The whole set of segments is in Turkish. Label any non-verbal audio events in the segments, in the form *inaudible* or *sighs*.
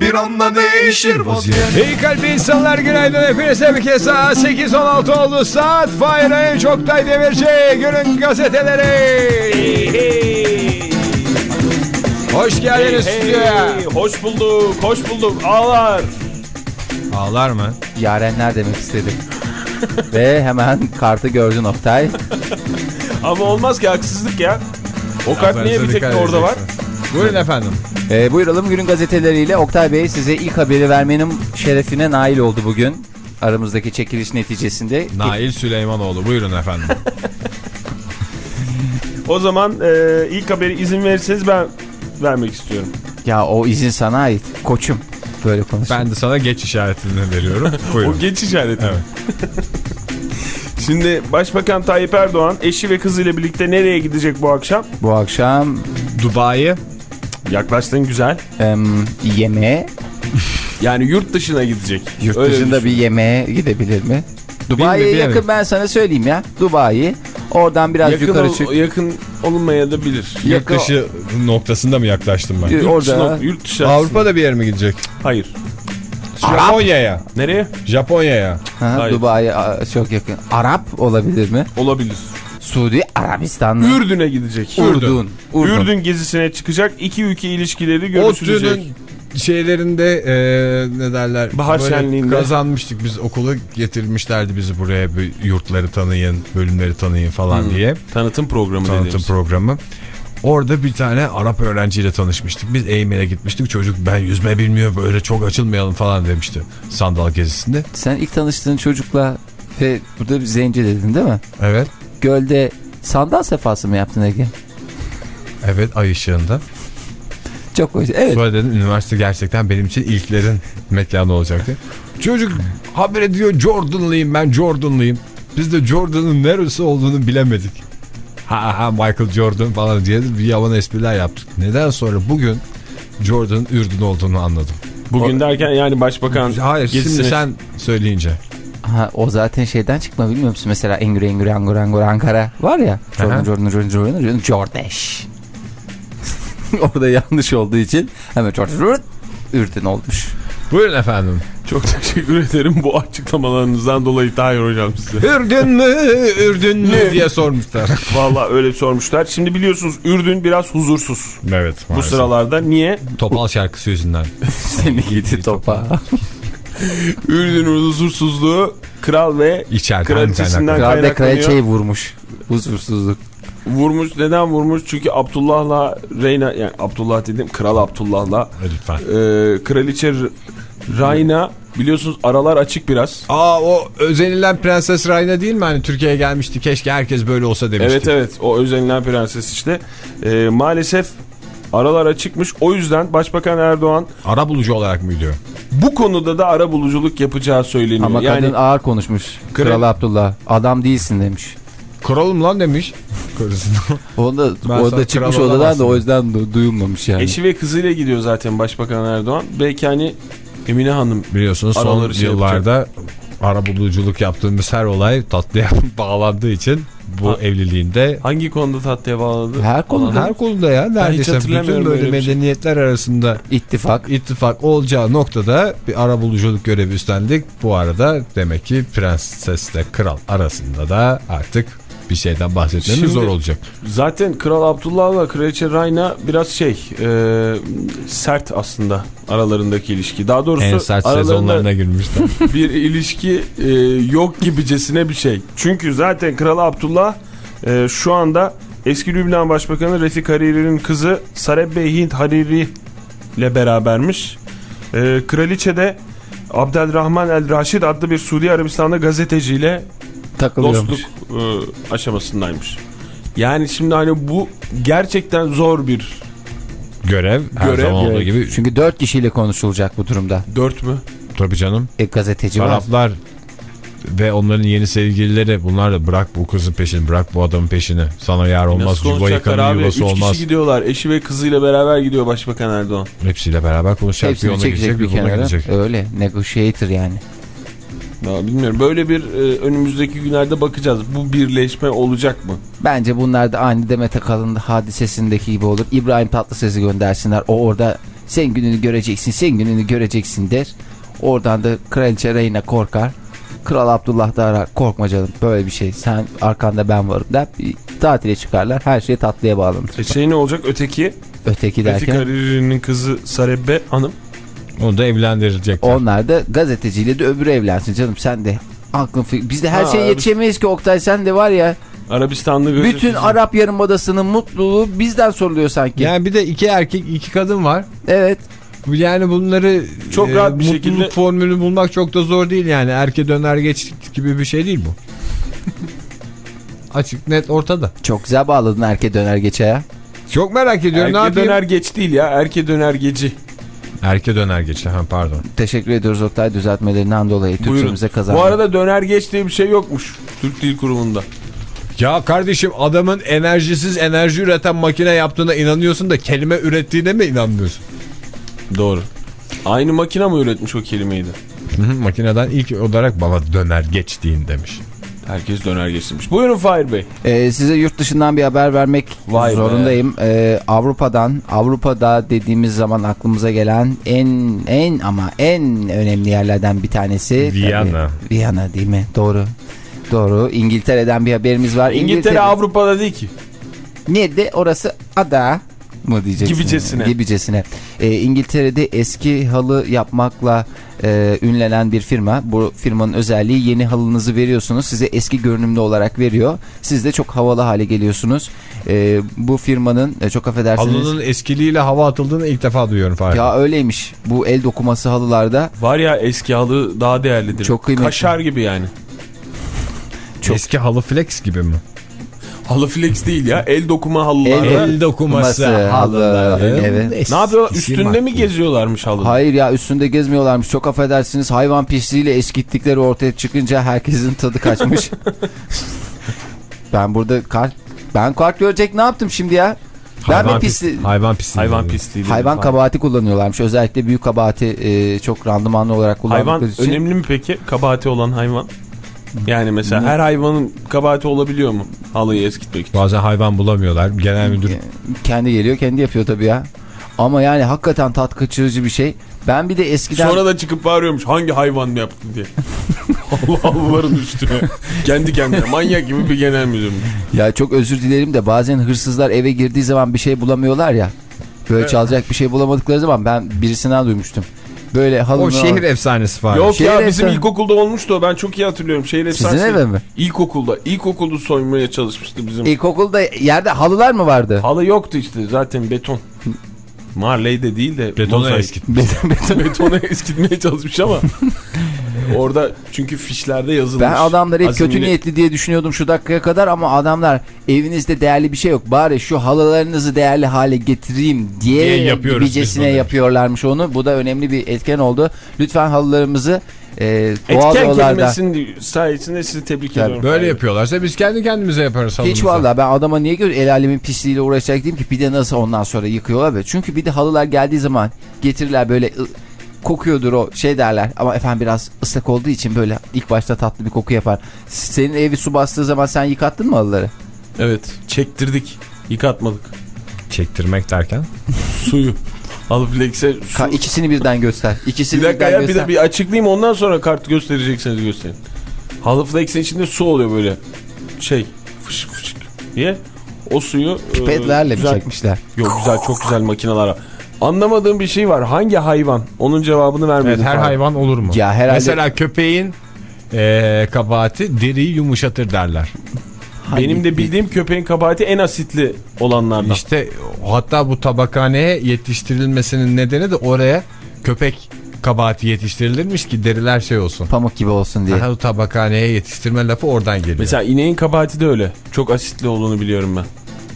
bir anda değişir vaziyet İyi kalpli insanlar günaydın hepinize bir kez daha 8.16 oldu saat Fahir Öğünç Oktay Demirci günün gazeteleri Hoş geldiniz stüdyoya Hoş bulduk, hoş bulduk. Ağlar. Ağlar mı? Yarenler demek istedim. Ve hemen kartı gördün Oktay. Ama olmaz ki haksızlık ya. O kart niye bir tek orada var? Buyurun efendim Ee, buyuralım günün gazeteleriyle Oktay Bey size ilk haberi vermenin şerefine nail oldu bugün. Aramızdaki çekiliş neticesinde. Nail Süleymanoğlu buyurun efendim *laughs* O zaman e, ilk haberi izin verirseniz ben vermek istiyorum. Ya o izin sana ait koçum. Böyle konuş. Ben de sana geç işaretini veriyorum *laughs* Buyurun O geç işareti. Evet. *laughs* Şimdi Başbakan Tayyip Erdoğan eşi ve kızıyla birlikte nereye gidecek bu akşam? Bu akşam Dubai Yaklaştın güzel. em, yemeğe, Yani yurt dışına gidecek. yurt Öyle dışında düşün. bir yemeğe gidebilir mi? Dubai'ye yakın bilemedim. ben sana söyleyeyim ya. Dubai. Oradan biraz yakın, yukarı ol- çık. yakın olunmaya da bilir. Yurt dışı noktasında mı yaklaştım ben? Yurt- Orada- dışına, yurt dışı. Avrupa'da bir yere mi gidecek? Hayır. Japonya'ya. Nereye? Japonya'ya. Dubai çok yakın. Arap olabilir mi? Olabilir. Suudi Arabistan mı? Ürdün'e gidecek. Ürdün. Ürdün. Ürdün gezisine çıkacak. İki ülke ilişkileri O görüşülecek. tünün şeylerinde e, ne derler Bahar böyle şenliğinde. kazanmıştık biz okulu getirmişlerdi bizi buraya bu yurtları tanıyın bölümleri tanıyın falan diye Tanıtım programı tanıtım dediğimiz. programı. Orada bir tane Arap öğrenciyle tanışmıştık. Biz Eymen'e gitmiştik. Çocuk ben yüzme bilmiyorum böyle çok açılmayalım falan demişti sandal gezisinde. Sen ilk tanıştığın çocukla ve burada bir zenci dedin değil mi? Evet. Gölde sandal sefası mı yaptın Ege? Evet ay ışığında. Çok hoş. Evet. Sonra dedim üniversite gerçekten benim için ilklerin mekanı olacaktı. Çocuk haber ediyor Jordan'lıyım ben Jordan'lıyım. Biz de Jordan'ın neresi olduğunu bilemedik. Ha ha Michael Jordan falan diye bir yavan espriler yaptık. Neden sonra bugün Jordan'ın Ürdün olduğunu anladım. Bugün derken yani başbakan Hayır gezisine- şimdi sen söyleyince. Ha, o zaten şeyden çıkma bilmiyor musun? Mesela Engür Engür Angur Angur Ankara var ya. Jordan. Jordan Jordan Jordan Jordan Jordaş. *laughs* Orada yanlış olduğu için hemen Jordan Jordan Ürdün olmuş. Buyurun efendim. Çok teşekkür ederim bu açıklamalarınızdan dolayı Tahir Hocam size. Ürdün mü Ürdün mü diye sormuşlar. *laughs* Valla öyle sormuşlar. Şimdi biliyorsunuz Ürdün biraz huzursuz evet bu maalesef. sıralarda. Niye? Topal şarkısı yüzünden. *laughs* Seni gidi topa. *laughs* Ürdün'ün huzursuzluğu kral ve İçeriden kraliçesinden kaynaklı. Kral ve kaynaklanıyor. kraliçeyi vurmuş. Huzursuzluk. Vurmuş. Neden vurmuş? Çünkü Abdullah'la Reyna yani Abdullah dedim Kral Abdullah'la Lütfen. e, Kraliçe Rayna biliyorsunuz aralar açık biraz. Aa o özenilen Prenses Rayna değil mi? Hani Türkiye'ye gelmişti. Keşke herkes böyle olsa demişti. Evet evet o özenilen prenses işte. E, maalesef aralar açıkmış. O yüzden Başbakan Erdoğan Ara bulucu olarak mı gidiyor? bu konuda da ara buluculuk yapacağı söyleniyor. Ama yani kadın ağır konuşmuş. Kral- Kral Abdullah. Adam değilsin demiş. Kralım lan demiş. Karısına. *laughs* O da, Ben o sana da çıkmış odadan da o yüzden du- duyulmamış yani. eşi ve kızıyla gidiyor zaten Başbakan Erdoğan. Belki hani Emine Hanım Biliyorsunuz son şey yıllarda ara buluculuk yaptığımız her olay tatlıya *laughs* bağlandığı için bu Ha. evliliğinde hangi konuda tatlıya bağladı? Her konuda her konuda ya neredeyse bütün böyle şey. medeniyetler arasında ittifak. ittifak olacağı noktada bir ara buluculuk görevi üstlendik. Bu arada demek ki prensesle kral arasında da artık bir şeyden bahsetmemiz Şimdi- zor olacak. Zaten Kral Abdullah'la Kraliçe Rayna biraz şey e, sert aslında aralarındaki ilişki. Daha doğrusu En sert sezonlarına girmişler. *laughs* bir ilişki e, yok gibicesine bir şey. Çünkü zaten Kral Abdullah e, şu anda eski Lübnan Başbakanı Refik Hariri'nin kızı Sarebbe Hint Hariri ile berabermiş. E, Kraliçe de Abdelrahman El Raşid adlı bir Suudi Arabistan'da gazeteciyle takılıyormuş. dostluk e, aşamasındaymış. Yani şimdi hani bu gerçekten zor bir görev her Görev, zaman olduğu gibi. Çünkü dört kişiyle konuşulacak bu durumda. Dört mü? Tabii canım. E, gazeteci var. Taraflar ve onların yeni sevgilileri bunlar da bırak bu kızın peşini bırak bu adamın peşini. Sana yar olmaz Nasıl yuva yıkanın abi? Üç yuvası olmaz. kişi gidiyorlar. Eşi ve kızıyla beraber gidiyor Başbakan Erdoğan. Hepsiyle beraber konuşacak bir Hepsini ona çekecek gidecek bir bir kenara. gidecek. Öyle. Negotiator yani. Ya bilmiyorum. Böyle bir e, önümüzdeki günlerde bakacağız. Bu birleşme olacak mı? Bence bunlar da aynı Demet Akalın hadisesindeki gibi olur. İbrahim Tatlıses'i göndersinler. O orada sen gününü göreceksin, sen gününü göreceksin der. Oradan da Kraliçe Reyna korkar. Kral Abdullah da arar. Korkma canım böyle bir şey. Sen arkanda ben varım der. Bir tatile çıkarlar. Her şey tatlıya bağlanır. E şey ne olacak? Öteki, Öteki derken Hariri'nin kızı Sarebbe Hanım. Onu da evlendirecekler. onlar da gazeteciyle de öbürü evlensin canım. Sen de aklın fikir. Biz de her Ha, şeye yetişemeyiz ki Oktay. Sen de var ya Arabistanlı gazeteci. bütün Arap Yarımadası'nın mutluluğu bizden soruluyor sanki. Yani bir de iki erkek iki kadın var. Evet. Yani bunları Çok rahat bir mutluluk şekilde- formülünü bulmak çok da zor değil yani. Erke döner geç gibi bir şey değil bu. *laughs* Açık net ortada. Çok güzel bağladın erke döner geçeye. Çok merak ediyorum ne Erke yapayım? döner geç değil ya. Erke döner geci. Erke döner geç. Ha, pardon. Teşekkür ediyoruz Oktay düzeltmelerinden dolayı. Türkçemize kazandı. Bu arada döner geç diye bir şey yokmuş. Türk Dil Kurumu'nda. Ya kardeşim adamın enerjisiz enerji üreten makine yaptığına inanıyorsun da kelime ürettiğine mi inanmıyorsun? Doğru. Aynı makine mi üretmiş o kelimeyi de? Hı hı, Makineden ilk olarak bana döner geç deyin demiş. Herkes döner geçirmiş. Buyurun Fahir Bey. Ee, size yurt dışından bir haber vermek Vay be. zorundayım. Ee, Avrupa'dan, Avrupa'da dediğimiz zaman aklımıza gelen en en ama en önemli yerlerden bir tanesi. Viyana. Tabii, Viyana değil mi? Doğru. Doğru. İngiltere'den bir haberimiz var. İngiltere Avrupa'da değil ki. Nerede? Orası ada mı diyeceksin? Gibicesine. Gibicesine. Ee, İngiltere'de eski halı yapmakla e, ünlenen bir firma. Bu firmanın özelliği yeni halınızı veriyorsunuz. Size eski görünümlü olarak veriyor. Siz de çok havalı hale geliyorsunuz. Ee, bu firmanın e, çok affedersiniz. Halının eskiliğiyle hava atıldığını ilk defa duyuyorum Fahir. Ya öyleymiş. Bu el dokuması halılarda Var ya eski halı daha değerlidir. Çok kıymetli. Kaşar gibi yani. çok- Eski halı flex gibi mi? Halı flex değil ya. El dokuma halılar. El-. El dokuması halıları. evet. Ne? Eskisi Üstünde mi geziyorlarmış halı? Hayır ya üstünde gezmiyorlarmış. Çok affedersiniz hayvan pisliğiyle eskittikleri ortaya çıkınca herkesin tadı kaçmış. *laughs* ben burada kart ben kart görecek ne yaptım şimdi ya? Ben Hayvan mi pisli pis- Hayvan pisliği. Hayvan pisliği. hayvan kabahati kullanıyorlarmış. Özellikle büyük kabahati e, çok randımanlı olarak kullandıkları Hayvan için. önemli mi peki? Kabahati olan hayvan. Yani mesela her hayvanın kabahati olabiliyor mu? Halıyı eskitmek için. Bazen hayvan bulamıyorlar. Genel müdür Kendi geliyor kendi yapıyor tabii ya. Ama yani hakikaten tat kaçırıcı bir şey. Ben bir de eskiden Sonra da çıkıp bağırıyormuş hangi hayvan mı yaptı diye. *laughs* Allah Allah'ların üstüne. Kendi kendine manyak gibi bir genel müdür. ya çok özür dilerim de bazen hırsızlar eve girdiği zaman bir şey bulamıyorlar ya. Böyle çalacak bir şey bulamadıkları zaman ben birisinden duymuştum. Böyle halının O şehir efsanesi Fahir. Yok Şehir ya bizim efsane- ilkokulda olmuştu o ben çok iyi hatırlıyorum. Şehir Sizin efsanesi. eve mi? İlkokulda. İlkokulda soymaya çalışmıştı bizim. İlkokulda yerde halılar mı vardı? Halı yoktu işte zaten beton. *laughs* Marley de değil de Betonu mozaik. eskit. *laughs* Beton- beton- Betona eskitmeye çalışmış ama *laughs* orada çünkü fişlerde yazılmış. Ben adamlar hep kötü niyetli diye düşünüyordum şu dakikaya kadar ama adamlar evinizde değerli bir şey yok. Bari şu halılarınızı değerli hale getireyim diye, Diye yapıyoruz gibicesine yapıyorlarmış onu. Bu da önemli bir etken oldu. Lütfen halılarımızı e, doğal Etken yollarda... kelimesinin sayesinde sizi tebrik ediyorum. Böyle Hayır. yapıyorlarsa biz kendi kendimize yaparız Hiç valla ben adama niye göre el alemin pisliğiyle uğraşacak diyeyim ki bir de nasıl ondan sonra yıkıyorlar be. Çünkü bir de halılar geldiği zaman getirirler böyle kokuyordur o şey derler ama efendim biraz ıslak olduğu için böyle ilk başta tatlı bir koku yapar. Senin evi su bastığı zaman sen yıkattın mı halıları? Evet çektirdik. Yıkatmadık. Çektirmek derken. Suyu. Halı flex'e su. Ka- ikisini birden göster. İkisini Bir dakika birden ya bir göster. de bir açıklayayım ondan sonra kart gösterecekseniz gösterin. Halı flex'in içinde su oluyor böyle. Şey fışık fışık diye. O suyu e, Petlerle mi güzel- çekmişler? Yok güzel çok güzel makineler var. Anlamadığım bir şey var. Hangi hayvan? Onun cevabını vermedim. Evet her Fahir. hayvan olur mu? Ya herhalde- Mesela köpeğin eee kabahati deriyi yumuşatır derler. Benim de bildiğim köpeğin kabahati en asitli olanlardan. İşte hatta bu tabakhaneye yetiştirilmesinin nedeni de oraya köpek kabahati yetiştirilirmiş ki deriler şey olsun. Pamuk gibi olsun diye. Aha, o tabakhaneye yetiştirme lafı oradan geliyor. Mesela ineğin kabahati de öyle. Çok asitli olduğunu biliyorum ben.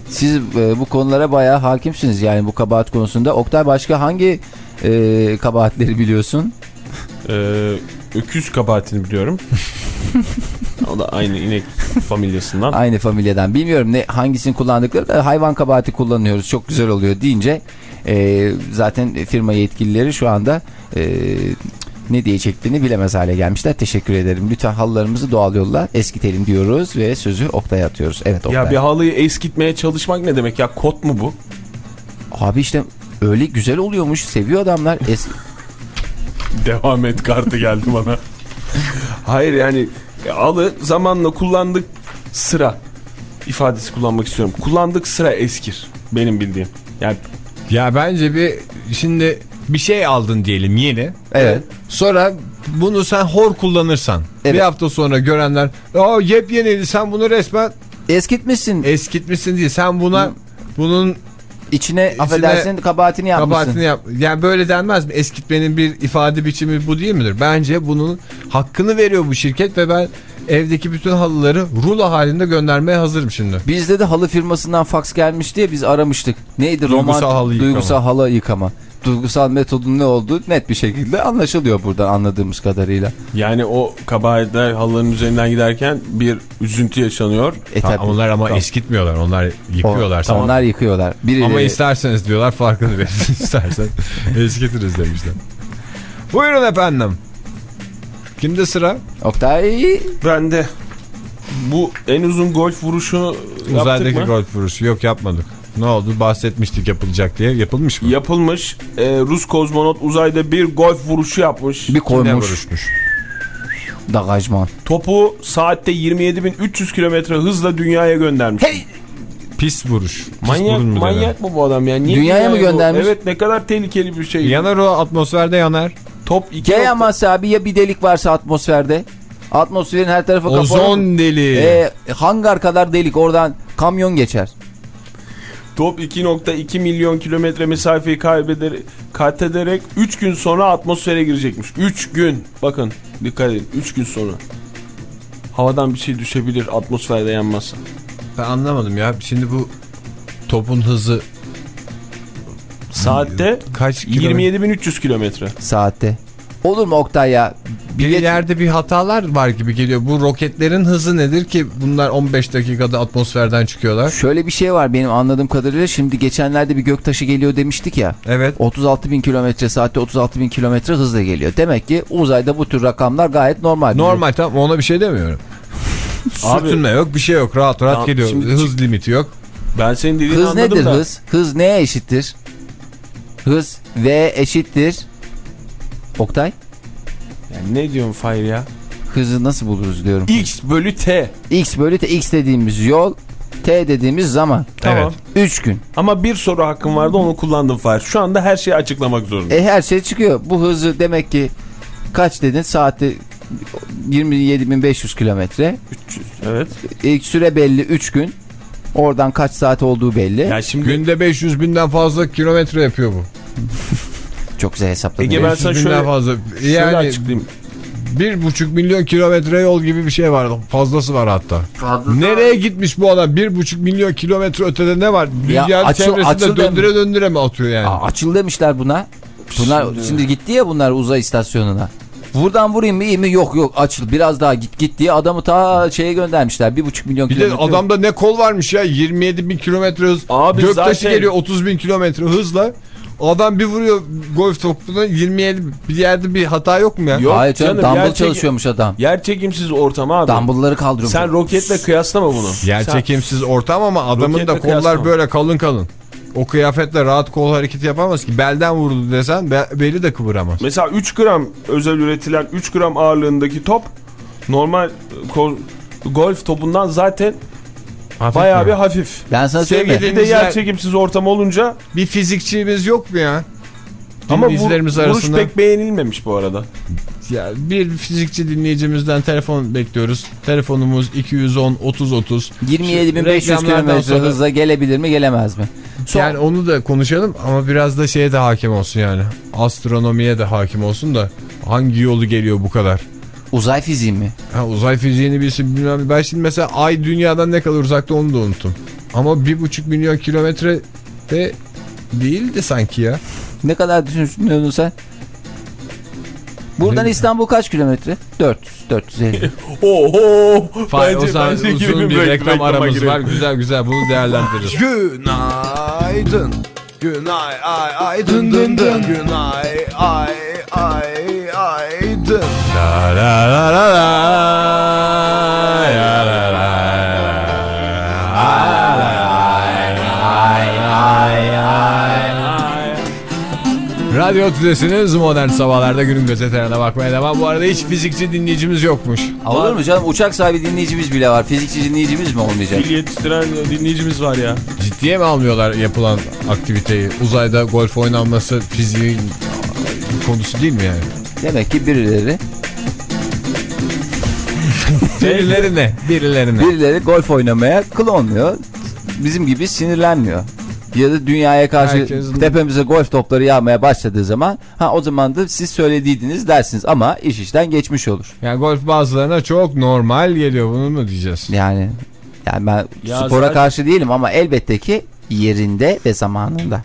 Siz e, bu konulara bayağı hakimsiniz yani bu kabahat konusunda. Oktay başka hangi e, kabahatleri biliyorsun? *laughs* Ee, öküz kabahatini biliyorum. *laughs* o da aynı inek familyasından. Aynı familyadan. Bilmiyorum ne hangisini kullandıkları da hayvan kabahati kullanıyoruz. Çok güzel oluyor deyince e, zaten firma yetkilileri şu anda e, ne diyeceklerini bilemez hale gelmişler. Teşekkür ederim. Lütfen halılarımızı doğal yolla eskitelim diyoruz ve sözü Oktay'a atıyoruz. Evet Oktay. Ya bir halıyı eskitmeye çalışmak ne demek ya? Kot mu bu? Abi işte öyle güzel oluyormuş. Seviyor adamlar. Es Devam et kartı geldi bana. Hayır yani alı zamanla kullandık sıra ifadesi kullanmak istiyorum. Kullandık sıra eskir benim bildiğim. Yani Ya bence bir şimdi bir şey aldın diyelim yeni. Evet. Sonra bunu sen hor kullanırsan Evet. bir hafta sonra görenler Aa yepyeniydi sen bunu resmen Eskitmişsin. eskitmişsin diye sen buna bunun İçine affedersin kabahatini yapmışsın. kabahatini yap. Yani böyle denmez mi? Eskitmenin bir ifade biçimi bu değil midir? Bence bunun hakkını veriyor bu şirket ve ben evdeki bütün halıları rulo halinde göndermeye hazırım şimdi. Bizde de halı firmasından fax gelmiş diye biz aramıştık. Neydi? Duygusal Roman, halı yıkama. Duygusal halı yıkama. Duygusal metodun ne olduğu net bir şekilde anlaşılıyor buradan anladığımız kadarıyla. yani o kabahatler halıların üzerinden giderken bir üzüntü yaşanıyor. E tabii. onlar ama Tamam. eskitmiyorlar. Onlar yıkıyorlar. O-. Onlar yıkıyorlar. Biri Ama isterseniz diyorlar farkını verin. *laughs* İstersen eskitiriz demişler. Buyurun efendim. Kimde sıra? Oktay Ben de bu en uzun golf yaptık Uzaydaki mı? golf vuruşu. Yok yapmadık. Ne oldu? Bahsetmiştik yapılacak diye. Yapılmış mı? Yapılmış. Ee, Rus kozmonot uzayda bir golf vuruşu yapmış. bir koymuş vuruşmuş? dagajman. Topu saatte 27.300 kilometre hızla dünyaya göndermiş. Pis vuruş. Pis Manyak, manyak mı bu adam ya? Niye Dünyaya mı bu? göndermiş? Evet ne kadar tehlikeli bir şey. Yanar o atmosferde yanar. Top 2 G yaması abi ya bir delik varsa atmosferde. Atmosferin her tarafı kapalı. Ozon deli. E, hangar kadar delik oradan kamyon geçer. Top 2.2 milyon kilometre mesafeyi kaybeder, kat ederek 3 gün sonra atmosfere girecekmiş. 3 gün. Bakın dikkat edin 3 gün sonra. Havadan bir şey düşebilir atmosferde yanmazsa. Ben anlamadım ya. Şimdi bu topun hızı Saatte kaç kilometre? 27.300 kilometre. Saatte. Olur mu Oktay ya? Bir Bilet- yerde bir hatalar var gibi geliyor. Bu roketlerin hızı nedir ki bunlar 15 dakikada atmosferden çıkıyorlar? Şöyle bir şey var benim anladığım kadarıyla. Şimdi geçenlerde bir göktaşı geliyor demiştik ya. Evet. 36 bin kilometre saatte 36 bin kilometre hızla geliyor. Demek ki uzayda bu tür rakamlar gayet normal. Normal tamam ona bir şey demiyorum. *laughs* Abi- Sürtünme yok bir şey yok rahat rahat Tamam, geliyor. şimdi- Hız limiti yok. Ben senin dediğini Hız anladım nedir da. hız? Hız neye eşittir? Hız V eşittir. Oktay? Yani ne diyorsun Fahir ya? Hızı nasıl buluruz diyorum. X bölü T. X bölü T. X dediğimiz yol. T dediğimiz zaman. Tamam. 3 gün. Ama bir soru hakkım vardı onu kullandım Fahir. Şu anda her şeyi açıklamak zorunda. E her şey çıkıyor. Bu hızı demek ki kaç dedin? Saatte 27.500 kilometre. 300. Evet. İlk süre belli 3 gün. Oradan kaç saat olduğu belli. Ya şimdi Günde 500 binden fazla kilometre yapıyor bu. *laughs* Çok güzel hesapladın. Ege, ben 500 sana şöyle- fazla. şöyle Yani açıklayayım. bir buçuk milyon kilometre yol gibi bir şey var. Fazlası var hatta. Nereye gitmiş bu adam? Bir buçuk milyon kilometre ötede ne var? Ya Dünyanın açıl- çevresinde açıl döndüre döndüre mi atıyor yani? Aa, açıl demişler buna. Bunlar şimdi... gitti ya bunlar uzay istasyonuna. Buradan vurayım mı iyi mi? Yok yok açıl biraz daha git git diye adamı ta şeye göndermişler. Bir buçuk milyon bir de kilometre. adamda ne kol varmış ya 27 bin kilometre hız. Abi Göktaşı zaten- geliyor 30 bin kilometre hızla. Adam bir vuruyor golf topuna 27 bir yerde bir hata yok mu ya? Yok Hayır canım, canım, dumbbell çalışıyormuş adam. Yer çekimsiz ortam abi. Dumbbell'ları kaldırıyor. Sen roketle kıyaslama bunu. Yer Sen- çekimsiz ortam ama adamın Roketle da kollar kıyaslama. böyle kalın kalın. O kıyafetle rahat kol hareketi yapamaz ki. Belden vurdu desen be- beli de kıvıramaz. Mesela 3 gram özel üretilen 3 gram ağırlığındaki top normal kol- golf topundan zaten bayağı bir hafif. Ben sana söyleyeyim mi? Sevgili- de yer çekimsiz ortam olunca Bir fizikçimiz yok mu ya? ama vur, Dinleyicilerimiz vuruş arasında pek beğenilmemiş bu arada. ya bir fizikçi dinleyicimizden telefon bekliyoruz. Telefonumuz 210 30 30. 27.500 Reklamlardan kilometre sonra- hızla gelebilir mi gelemez mi? Son- Yani onu da konuşalım ama biraz da şeye de hakim olsun yani. Astronomiye de hakim olsun da hangi yolu geliyor bu kadar? Uzay fiziği mi? Ha, uzay fiziğini bilsin bilmem. Ben şimdi mesela ay dünyadan ne kadar uzakta onu da unuttum. Ama bir buçuk milyon kilometre de değildi sanki ya. Ne kadar düşünüyorsun sen? Buradan Ne- İstanbul kaç kilometre? 400, 450. *laughs* Oho. Fay, o zaman bence uzun bir rek- reklam aramız girelim. var. Güzel güzel bunu değerlendiririz. *laughs* Günaydın. Günay ay ay dın dın dın. Günay ay ay ay dın. La la la la la. Ya la la Radyo Tülesi'niz modern sabahlarda günün gazetelerine bakmaya devam. Bu arada hiç fizikçi dinleyicimiz yokmuş. Olur mu canım? Uçak sahibi dinleyicimiz bile var. Fizikçi dinleyicimiz mi olmayacak? Dil yetiştiren dinleyicimiz var ya. Ciddiye mi almıyorlar yapılan aktiviteyi? Uzayda golf oynanması fiziğin konusu değil mi yani? Demek ki birileri *laughs* Birilerine, birilerine. birileri golf oynamaya klonluyor. Bizim gibi sinirlenmiyor. Ya da dünyaya karşı Herkesin- tepemize golf topları yağmaya başladığı zaman ha o zaman da siz söylediydiniz dersiniz ama iş işten geçmiş olur. Yani golf bazılarına çok normal geliyor bunu mu diyeceğiz? Yani yani ben Ya spora zaten- karşı değilim ama elbette ki yerinde ve zamanında.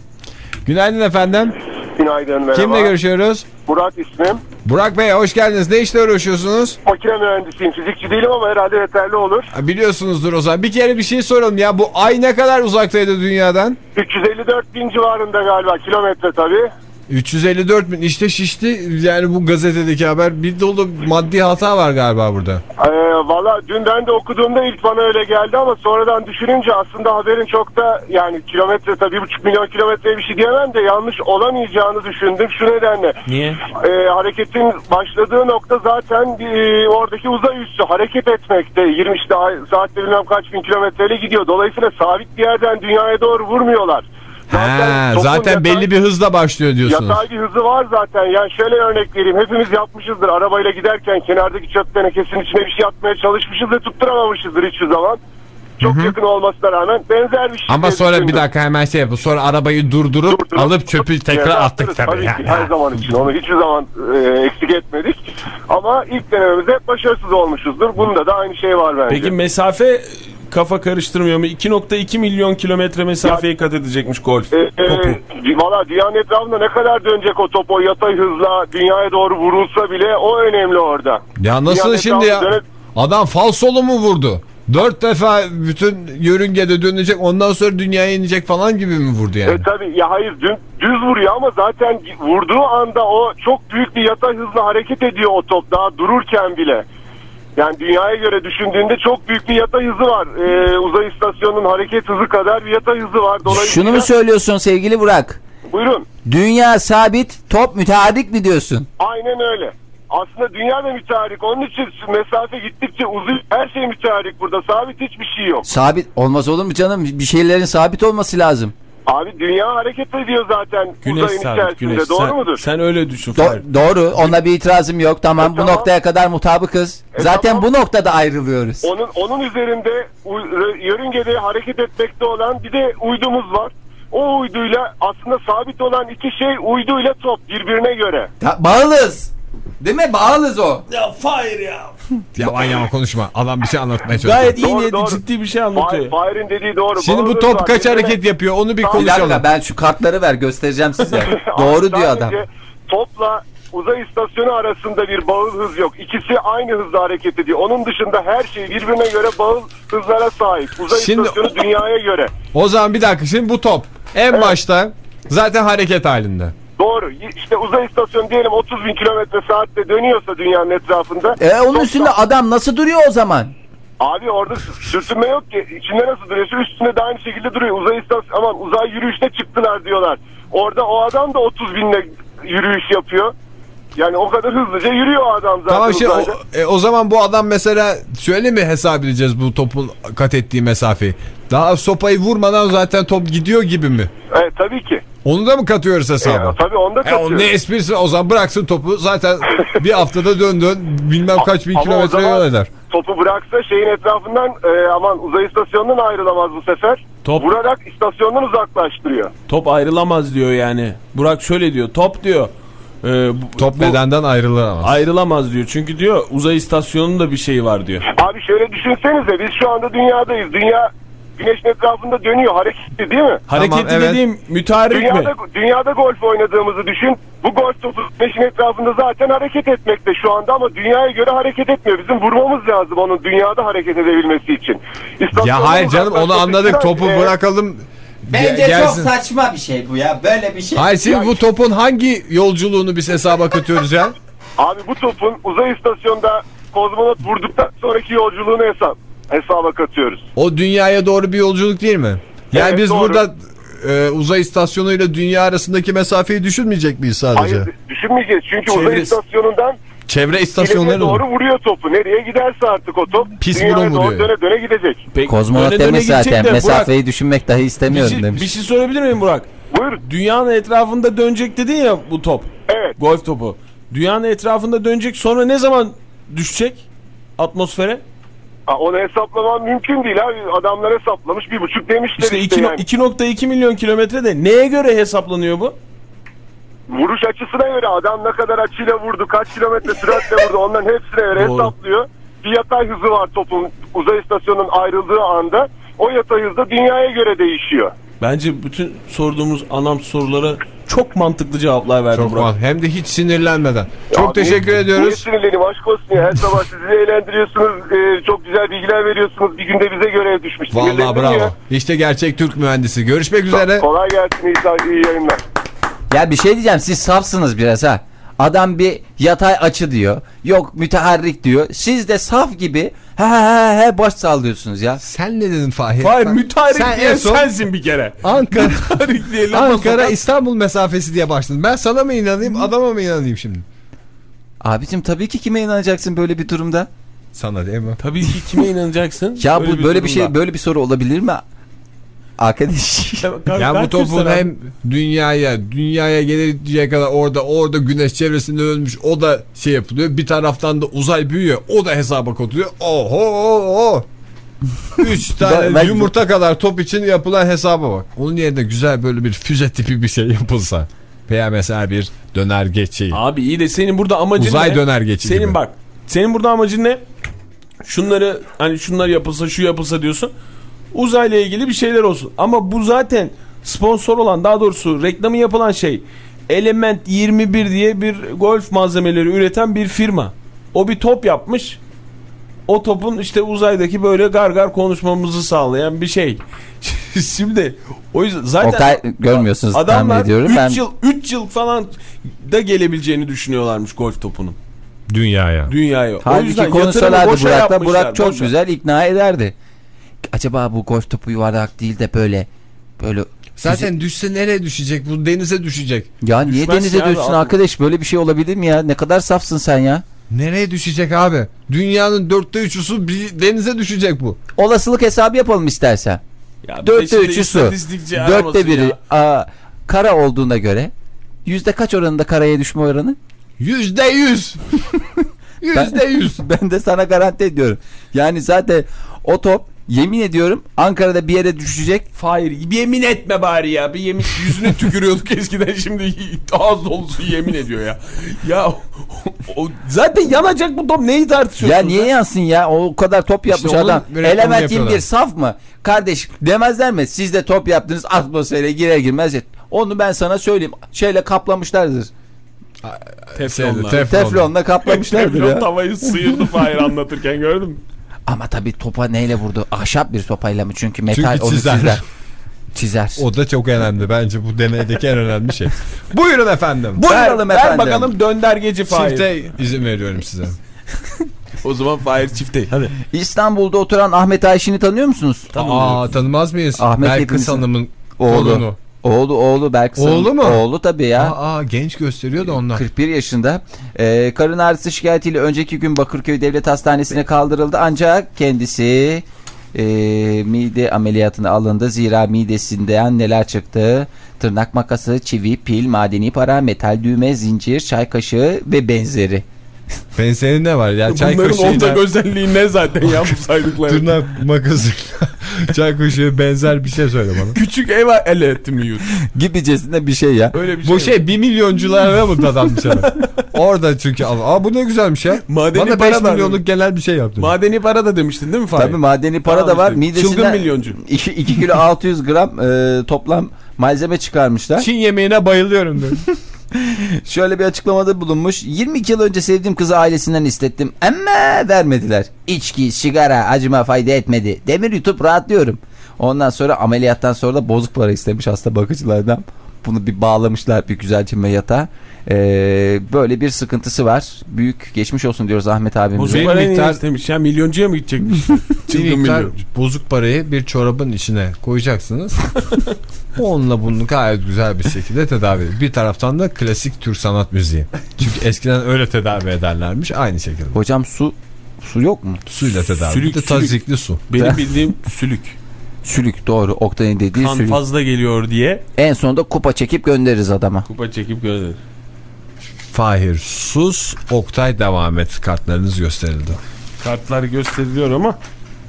Günaydın efendim. Günaydın merhaba. Kimle görüşüyoruz? Murat ismim. Burak Bey hoş geldiniz. Ne işle uğraşıyorsunuz? Makine mühendisiyim. Fizikçi değilim ama herhalde yeterli olur. Ha, Biliyorsunuzdur o zaman. Bir kere bir şey soralım ya. Bu ay ne kadar uzaktaydı dünyadan? 354 bin civarında galiba kilometre tabii. 354 bin. İşte şişti. Yani bu gazetedeki haber bir dolu maddi hata var galiba burada. Ee, Valla dün ben de okuduğumda ilk bana öyle geldi ama sonradan düşününce aslında haberin çok da yani kilometre tabii 1,5 milyon kilometre bir şey diyemem de yanlış olamayacağını düşündüm. Şu nedenle Niye? e, hareketin başladığı nokta zaten e, oradaki uzay üssü hareket etmekte. 20 işte saatte bilmem kaç bin kilometreyle gidiyor. Dolayısıyla sabit bir yerden dünyaya doğru vurmuyorlar. Zaten yatay- belli bir hızla başlıyor diyorsunuz. Yatay bir hızı var zaten. Yani şöyle örnek vereyim. Hepimiz yapmışızdır. Arabayla giderken kenardaki çöp tenekesinin içine bir şey atmaya çalışmışız ve tutturamamışızdır hiçbir zaman. Çok yakın olmasına rağmen benzer bir şey. Ama sonra bir düşündüm. dakika hemen şey yapın. Sonra arabayı durdurup, Durdurup alıp çöpü tekrar attık atarız tabii. ki, her zaman için. Onu hiçbir zaman e, eksik etmedik. Ama ilk denememizde hep başarısız olmuşuzdur. Bunda da aynı şey var bence. Peki mesafe kafa karıştırmıyor mu? 2.2 milyon kilometre mesafeyi kat edecekmiş golf. E, e, topu. Valla dünyanın etrafında ne kadar dönecek o top o yatay hızla dünyaya doğru vurulsa bile o önemli orada. Ya nasıl Dünyanın şimdi ya? dönüp- Adam falsolu mu vurdu? Dört defa bütün yörüngede dönecek ondan sonra dünyaya inecek falan gibi mi vurdu yani? E tabi ya hayır dün, düz vuruyor ama zaten vurduğu anda o çok büyük bir yatay hızla hareket ediyor o top daha dururken bile. Yani dünyaya göre düşündüğünde çok büyük bir yatay hızı var. Ee, uzay istasyonunun hareket hızı kadar bir yatay hızı var. Dolayısıyla... Şunu mu söylüyorsun sevgili Burak? Buyurun. Dünya sabit, top müteharrik mi diyorsun? Aynen öyle. Aslında dünya da müteahhit. Onun için mesafe gittikçe uzuyor. Her şey müteahhit burada. Sabit hiçbir şey yok. Sabit olmaz olur mu canım? Bir şeylerin sabit olması lazım. Abi dünya hareket ediyor zaten Güneş uzayın sabit içerisinde. güneş. Doğru sen, mudur? sen öyle düşün. Do- Fahir. doğru. Ona bir itirazım yok. Tamam E, bu tamam. noktaya kadar mutabıkız. E, Zaten tamam. bu noktada ayrılıyoruz. Onun onun üzerinde yörüngede hareket etmekte olan bir de uydumuz var. O uyduyla aslında sabit olan iki şey uyduyla top birbirine göre. Ya, bağlız. Değil mi? Bağlız o. Ya Fahir ya. Yalan yalan konuşma. Adam bir şey anlatmaya çalışıyor. Gayet iyi Doğru, niyetli doğru. ciddi bir şey anlatıyor. Fahir'in dediği doğru. Şimdi bu top var. kaç hareket yapıyor onu bir Bir Bir konuşalım. dakika ben şu kartları ver göstereceğim size. *laughs* Doğru diyor adam. Topla uzay istasyonu arasında bir bağıl hız yok. İkisi aynı hızda hareket ediyor. Onun dışında her şey birbirine göre bağıl hızlara sahip. Uzay Şimdi- istasyonu dünyaya göre. O zaman bir dakika şimdi bu top en başta zaten hareket halinde. Doğru. İşte uzay istasyonu diyelim 30 bin kilometre saatte dönüyorsa dünyanın etrafında. E, onun üstünde adam nasıl duruyor o zaman? Abi orada sürtünme yok ki. İçinde nasıl duruyorsa üstünde de aynı şekilde duruyor. Uzay istasyon aman uzay yürüyüşüne çıktılar diyorlar. Orada o adam da 30 binle yürüyüş yapıyor. Yani o kadar hızlıca yürüyor o adam zaten. Tamam şimdi o, e, o zaman bu adam mesela şöyle mi hesap edeceğiz bu topun kat ettiği mesafeyi? Daha sopayı vurmadan zaten top gidiyor gibi mi? Evet tabii ki. Onu da mı katıyoruz E, hesaba? tabii onda E, katıyor. o ne esprisi o zaman bıraksın topu zaten *laughs* bir haftada dön dön bilmem kaç bin kilometre yol eder. Topu bıraksa şeyin etrafından e, aman uzay istasyonundan ayrılamaz bu sefer. Top- Vurarak istasyondan uzaklaştırıyor. Top ayrılamaz diyor yani. Burak şöyle diyor. Top diyor. e, bu- Top bu bedenden ayrılamaz. ayrılamaz diyor. Çünkü diyor uzay istasyonunun da bir şeyi var diyor. Abi şöyle düşünsenize biz şu anda dünyadayız. Dünya güneşin etrafında dönüyor hareketli değil mi? Hareketli evet. dediğim mütarik mi? Dünyada, dünyada golf oynadığımızı düşün. Bu golf topu güneşin etrafında zaten hareket etmekte şu anda ama dünyaya göre hareket etmiyor. Bizim vurmamız lazım onun dünyada hareket edebilmesi için. Ya hayır canım onu anladık. Topu Ee, bırakalım. Bence ge- gelsin. çok saçma bir şey bu ya. Böyle bir şey. Hayır şimdi bu topun hangi yolculuğunu biz hesaba katıyoruz ya? Abi bu topun uzay istasyonda kozmonot vurduktan sonraki yolculuğunu hesap hesaba katıyoruz. O dünyaya doğru bir yolculuk değil mi? Yani Evet, biz doğru. burada e, uzay istasyonuyla dünya arasındaki mesafeyi düşünmeyecek miyiz sadece? Hayır düşünmeyeceğiz çünkü uzay Çevresi- istasyonundan Çevre istasyonları doğru vuruyor topu. Nereye giderse artık o top Pis dünyaya doğru vuruyor. döne döne gidecek. Peki, Kozmonot döne döne demiş gidecek zaten de Burak, mesafeyi düşünmek dahi bir istemiyorum şey, demiş. bir şey sorabilir miyim Burak? Buyur. Dünyanın etrafında dönecek dedin ya bu top. Evet. Golf topu. Dünyanın etrafında dönecek sonra ne zaman düşecek atmosfere? Ha, onu hesaplaman mümkün değil abi. Adamlar hesaplamış bir buçuk demişler İşte işte, yani. 2.2 milyon kilometrede neye göre hesaplanıyor bu? Vuruş açısına göre adam ne kadar açıyla vurdu, kaç kilometre süratle vurdu onların hepsine göre Doğru. hesaplıyor. Bir yatay hızı var topun uzay istasyonunun ayrıldığı anda. O yatay hız da dünyaya göre değişiyor. Bence bütün sorduğumuz anam sorulara çok mantıklı cevaplar verdi Çok Burak. var. Hem de hiç sinirlenmeden. Çok Abi, teşekkür Niye ediyoruz. sinirleneyim aşk olsun ya. Her sabah sizi eğlendiriyorsunuz. e, çok güzel bilgiler veriyorsunuz. Bir günde bize görev düşmüş. Vallahi Sinirlendim bravo. ya. İşte gerçek Türk mühendisi. Görüşmek üzere. Kolay gelsin. iyi, iyi yayınlar. Ya bir şey diyeceğim siz safsınız biraz ha. Adam bir yatay açı diyor. Yok müteharrik diyor. Siz de saf gibi he he he he boş sallıyorsunuz ya. Sen ne dedin Fahir? Hayır Bak, mütarih sen diye son sensin bir kere. Ankara, diye Ankara sokan- İstanbul mesafesi diye başladın. Ben sana mı inanayım adama mı inanayım şimdi? Abicim tabii ki kime inanacaksın böyle bir durumda? Sana değil mi? Tabii ki kime inanacaksın? Ya bu böyle bir şey durumda. böyle bir soru olabilir mi? Arkadaş. Ya bu topun hem dünyaya dünyaya gelinceye kadar orada orada güneş çevresinde ölmüş o da şey yapılıyor. Bir taraftan da uzay büyüyor. O da hesaba katılıyor. Oho oho. Üç *laughs* tane Ben- ben- yumurta kadar top için yapılan hesaba bak. Onun yerine güzel böyle bir füze tipi bir şey yapılsa. Veya mesela bir döner geçeği. Abi iyi de senin burada amacın Uzay ne? döner geçi Senin gibi. bak. Senin burada amacın ne? Şunları hani şunlar yapılsa şu yapılsa diyorsun. Uzayla ilgili bir şeyler olsun. Ama bu zaten sponsor olan daha doğrusu reklamı yapılan şey Element 21 diye bir golf malzemeleri üreten bir firma. O bir top yapmış. O topun işte uzaydaki böyle gargar konuşmamızı sağlayan bir şey. *laughs* Şimdi o yüzden zaten Okay görmüyorsunuz adamlar ediyorum. 3 Ben yıl 3 yıl falan da gelebileceğini düşünüyorlarmış golf topunun Dünyaya. dünyaya. o halbuki konuşsalardı Burak'la Burak çok boşa. güzel ikna ederdi. Acaba bu golf topu yuvarlak değil de böyle böyle Zaten düşse nereye düşecek? Bu denize düşecek. ya niye Düşmez denize ya düşsün abi. arkadaş böyle bir şey olabilir mi ya? Ne kadar safsın sen ya? Nereye düşecek abi? Dünyanın dörtte üçü su bir denize düşecek bu. Olasılık hesabı yapalım istersen. Ya Dörtte üçü su. Dörtte biri ya. aa, kara olduğuna göre yüzde kaç oranında karaya düşme oranı? Yüzde yüz. *laughs* Yüzde yüz. *laughs* Ben de sana garanti ediyorum. Yani zaten o top yemin ediyorum Ankara'da bir yere düşecek. Hayır yemin etme bari ya. Bir yemin yüzüne tükürüyorduk eskiden şimdi ağız dolusu yemin ediyor ya. Ya o, o- zaten yanacak bu top neyi tartışıyorsun? Ya niye yansın ya? O kadar top yapmış onun adam. Element yapıyorlar. 21 saf mı? Kardeş demezler mi? Siz de top yaptınız atmosfere girer girmez. Onu ben sana söyleyeyim. Şeyle kaplamışlardır. Teflonla. Teflon. Teflonla kaplamışlardır Teflon ya. tavayı sıyırdı Fahir anlatırken gördün mü? Ama tabii topa neyle vurdu? Ahşap bir sopayla mı? Çünkü metal Çünkü onu çizer. çizer. Çizer. O da çok önemli bence bu deneydeki en önemli şey. Buyurun efendim. Buyuralım ver, efendim. Ver bakalım döndergeci Fahir. Çifte izin veriyorum size. *laughs* O zaman Fahir çifte. Hadi. İstanbul'da oturan Ahmet Ayşin'i tanıyor musunuz? Aa tanımaz mıyız? Ahmet Belkıs Hanım'ın Oğlu. torunu. Oğlu oğlu Berk Sarı- Oğlu mu? Oğlu tabii ya. Aa, aa, genç gösteriyor da ondan. 41 yaşında. Ee, karın ağrısı şikayetiyle önceki gün Bakırköy Devlet Hastanesi'ne kaldırıldı. Ancak kendisi e, mide ameliyatına alındı. Zira midesinden neler çıktı? Tırnak makası, çivi, pil, madeni para, metal düğme, zincir, çay kaşığı ve benzeri. Ben senin ne var ya? Çay Bunların kaşığıyla ortak özelliği ne zaten ya bu saydıkları? tırnak makası *laughs* Çay kaşığı benzer bir şey söyle bana. Küçük ev eleti mi yut? Gibicesinde bir şey ya. Öyle bir şey. Bu şey bir milyonculara mı dadanmış adam? Orada çünkü al. Aa bu ne güzelmiş ya. Madeni Bana para 5 da- milyonluk genel bir şey yaptın. Madeni para da demiştin değil mi Fahir? Tabii madeni para Tamam da var. işte. Midesinden Çılgın milyoncu. 2, 2 kilo 600 gram e, toplam malzeme çıkarmışlar. Çin yemeğine bayılıyorum diyor. *laughs* *laughs* Şöyle bir açıklamada bulunmuş. 22 yıl önce sevdiğim kızı ailesinden istettim. Ama vermediler. İçki, sigara acıma fayda etmedi. Demir yutup rahatlıyorum. Ondan sonra ameliyattan sonra da bozuk para istemiş hasta bakıcılardan. Bunu bir bağlamışlar bir güzelce yatağa. Ee, böyle bir sıkıntısı var. Büyük geçmiş olsun diyoruz Ahmet abimize. Bozuk parayı miktar- istemiş ya? Milyoncuya mı gidecekmiş? *laughs* Çılgın milyoncu. bozuk parayı bir çorabın içine koyacaksınız. *laughs* Onunla bunu gayet güzel bir şekilde tedavi. Bir taraftan da klasik Türk sanat müziği. Çünkü eskiden öyle tedavi ederlermiş aynı şekilde. Hocam su su yok mu? Suyla tedavi. Sülük, bir de tazikli su. Benim bildiğim sülük. Sülük doğru. Oktay'ın dediği Kan sülük. fazla geliyor diye En sonunda kupa çekip göndeririz adama. kupa çekip gönderir. Fahir sus Oktay devam et kartlarınız gösterildi. Kartlar gösteriliyor ama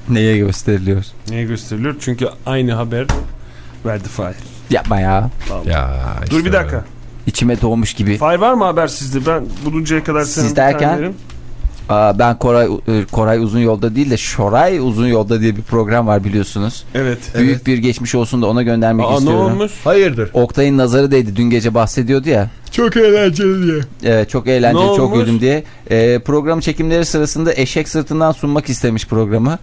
Neye gösteriliyor? niye gösteriliyor? Çünkü aynı haber verdi Fahir. Yapma ya. Ya Dur işte bir dakika. İçime doğmuş gibi. Fahir var mı haber sizde? Ben buluncaya kadar Siz derken? tane verim. Aa, ben Koray e, Koray Uzun Yolda değil de Şoray Uzun Yolda diye bir program var biliyorsunuz. Evet. Büyük bir geçmiş olsun da ona göndermek Aa ne istiyorum. olmuş? Hayırdır? Oktay'ın nazarı değdi. Dün gece bahsediyordu ya. Çok eğlenceli diye. Evet çok eğlenceli, Ne çok olmuş? güldüm diye. Ee, program çekimleri sırasında eşek sırtından sunmak istemiş programı.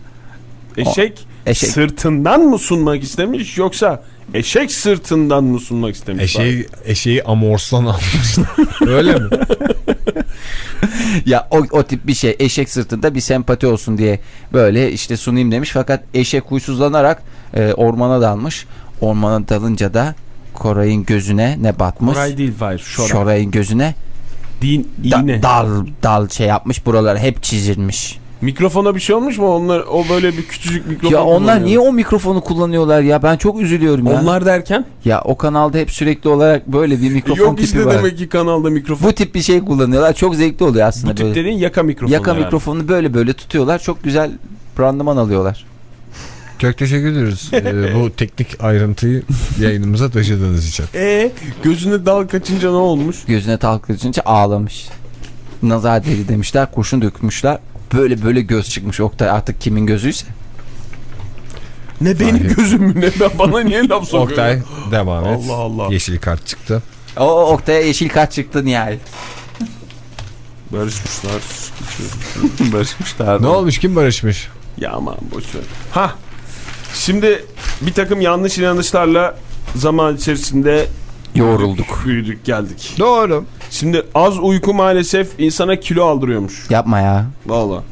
Eşek, Eşek. sırtından mı sunmak istemiş yoksa eşek sırtından mı sunmak istemiş? Eşeği, eşeği amorslan almışlar. *laughs* Öyle mi? *laughs* ya o, o tip bir şey. Eşek sırtında bir sempati olsun diye böyle işte sunayım demiş. Fakat eşek huysuzlanarak e, ormana dalmış. Ormana dalınca da Koray'ın gözüne ne batmış? Koray değil Fahir. Şoray. Şoray'ın gözüne Din, da- dal dal şey yapmış buralar hep çizilmiş. Mikrofona bir şey olmuş mu? Onlar o böyle bir küçücük mikrofon ya onlar niye o mikrofonu kullanıyorlar ya? Ben çok üzülüyorum ya. Onlar derken? Ya o kanalda hep sürekli olarak böyle bir mikrofon Yok tipi işte var. demek ki kanalda mikrofon. Bu tip bir şey kullanıyorlar. Çok zevkli oluyor aslında Bu tip böyle. dediğin yaka mikrofonu. Yaka yani. mikrofonunu böyle böyle tutuyorlar. Çok güzel randıman alıyorlar. Çok teşekkür ederiz *laughs* ee, bu teknik ayrıntıyı yayınımıza taşıdığınız için. E gözüne dal kaçınca ne olmuş? Gözüne talkılınca ağlamış. Nazar deli demişler. Kurşun dökmüşler. Böyle böyle göz çıkmış. Oktay artık kimin gözüyse. Ne benim gözüm mü ne ben bana niye laf sokuyor? Oktay devam et. Allah Allah. Yeşil kart çıktı. O o Oktay'a yeşil kart çıktı nihayet. Barışmışlar. *laughs* Barışmışlar. Ne olmuş kim barışmış? Ya aman boşver. Ha. Şimdi bir takım yanlış inanışlarla zaman içerisinde Yorulduk. büyüdük geldik. Doğru. Şimdi az uyku maalesef insana kilo aldırıyormuş. Yapma ya. Valla.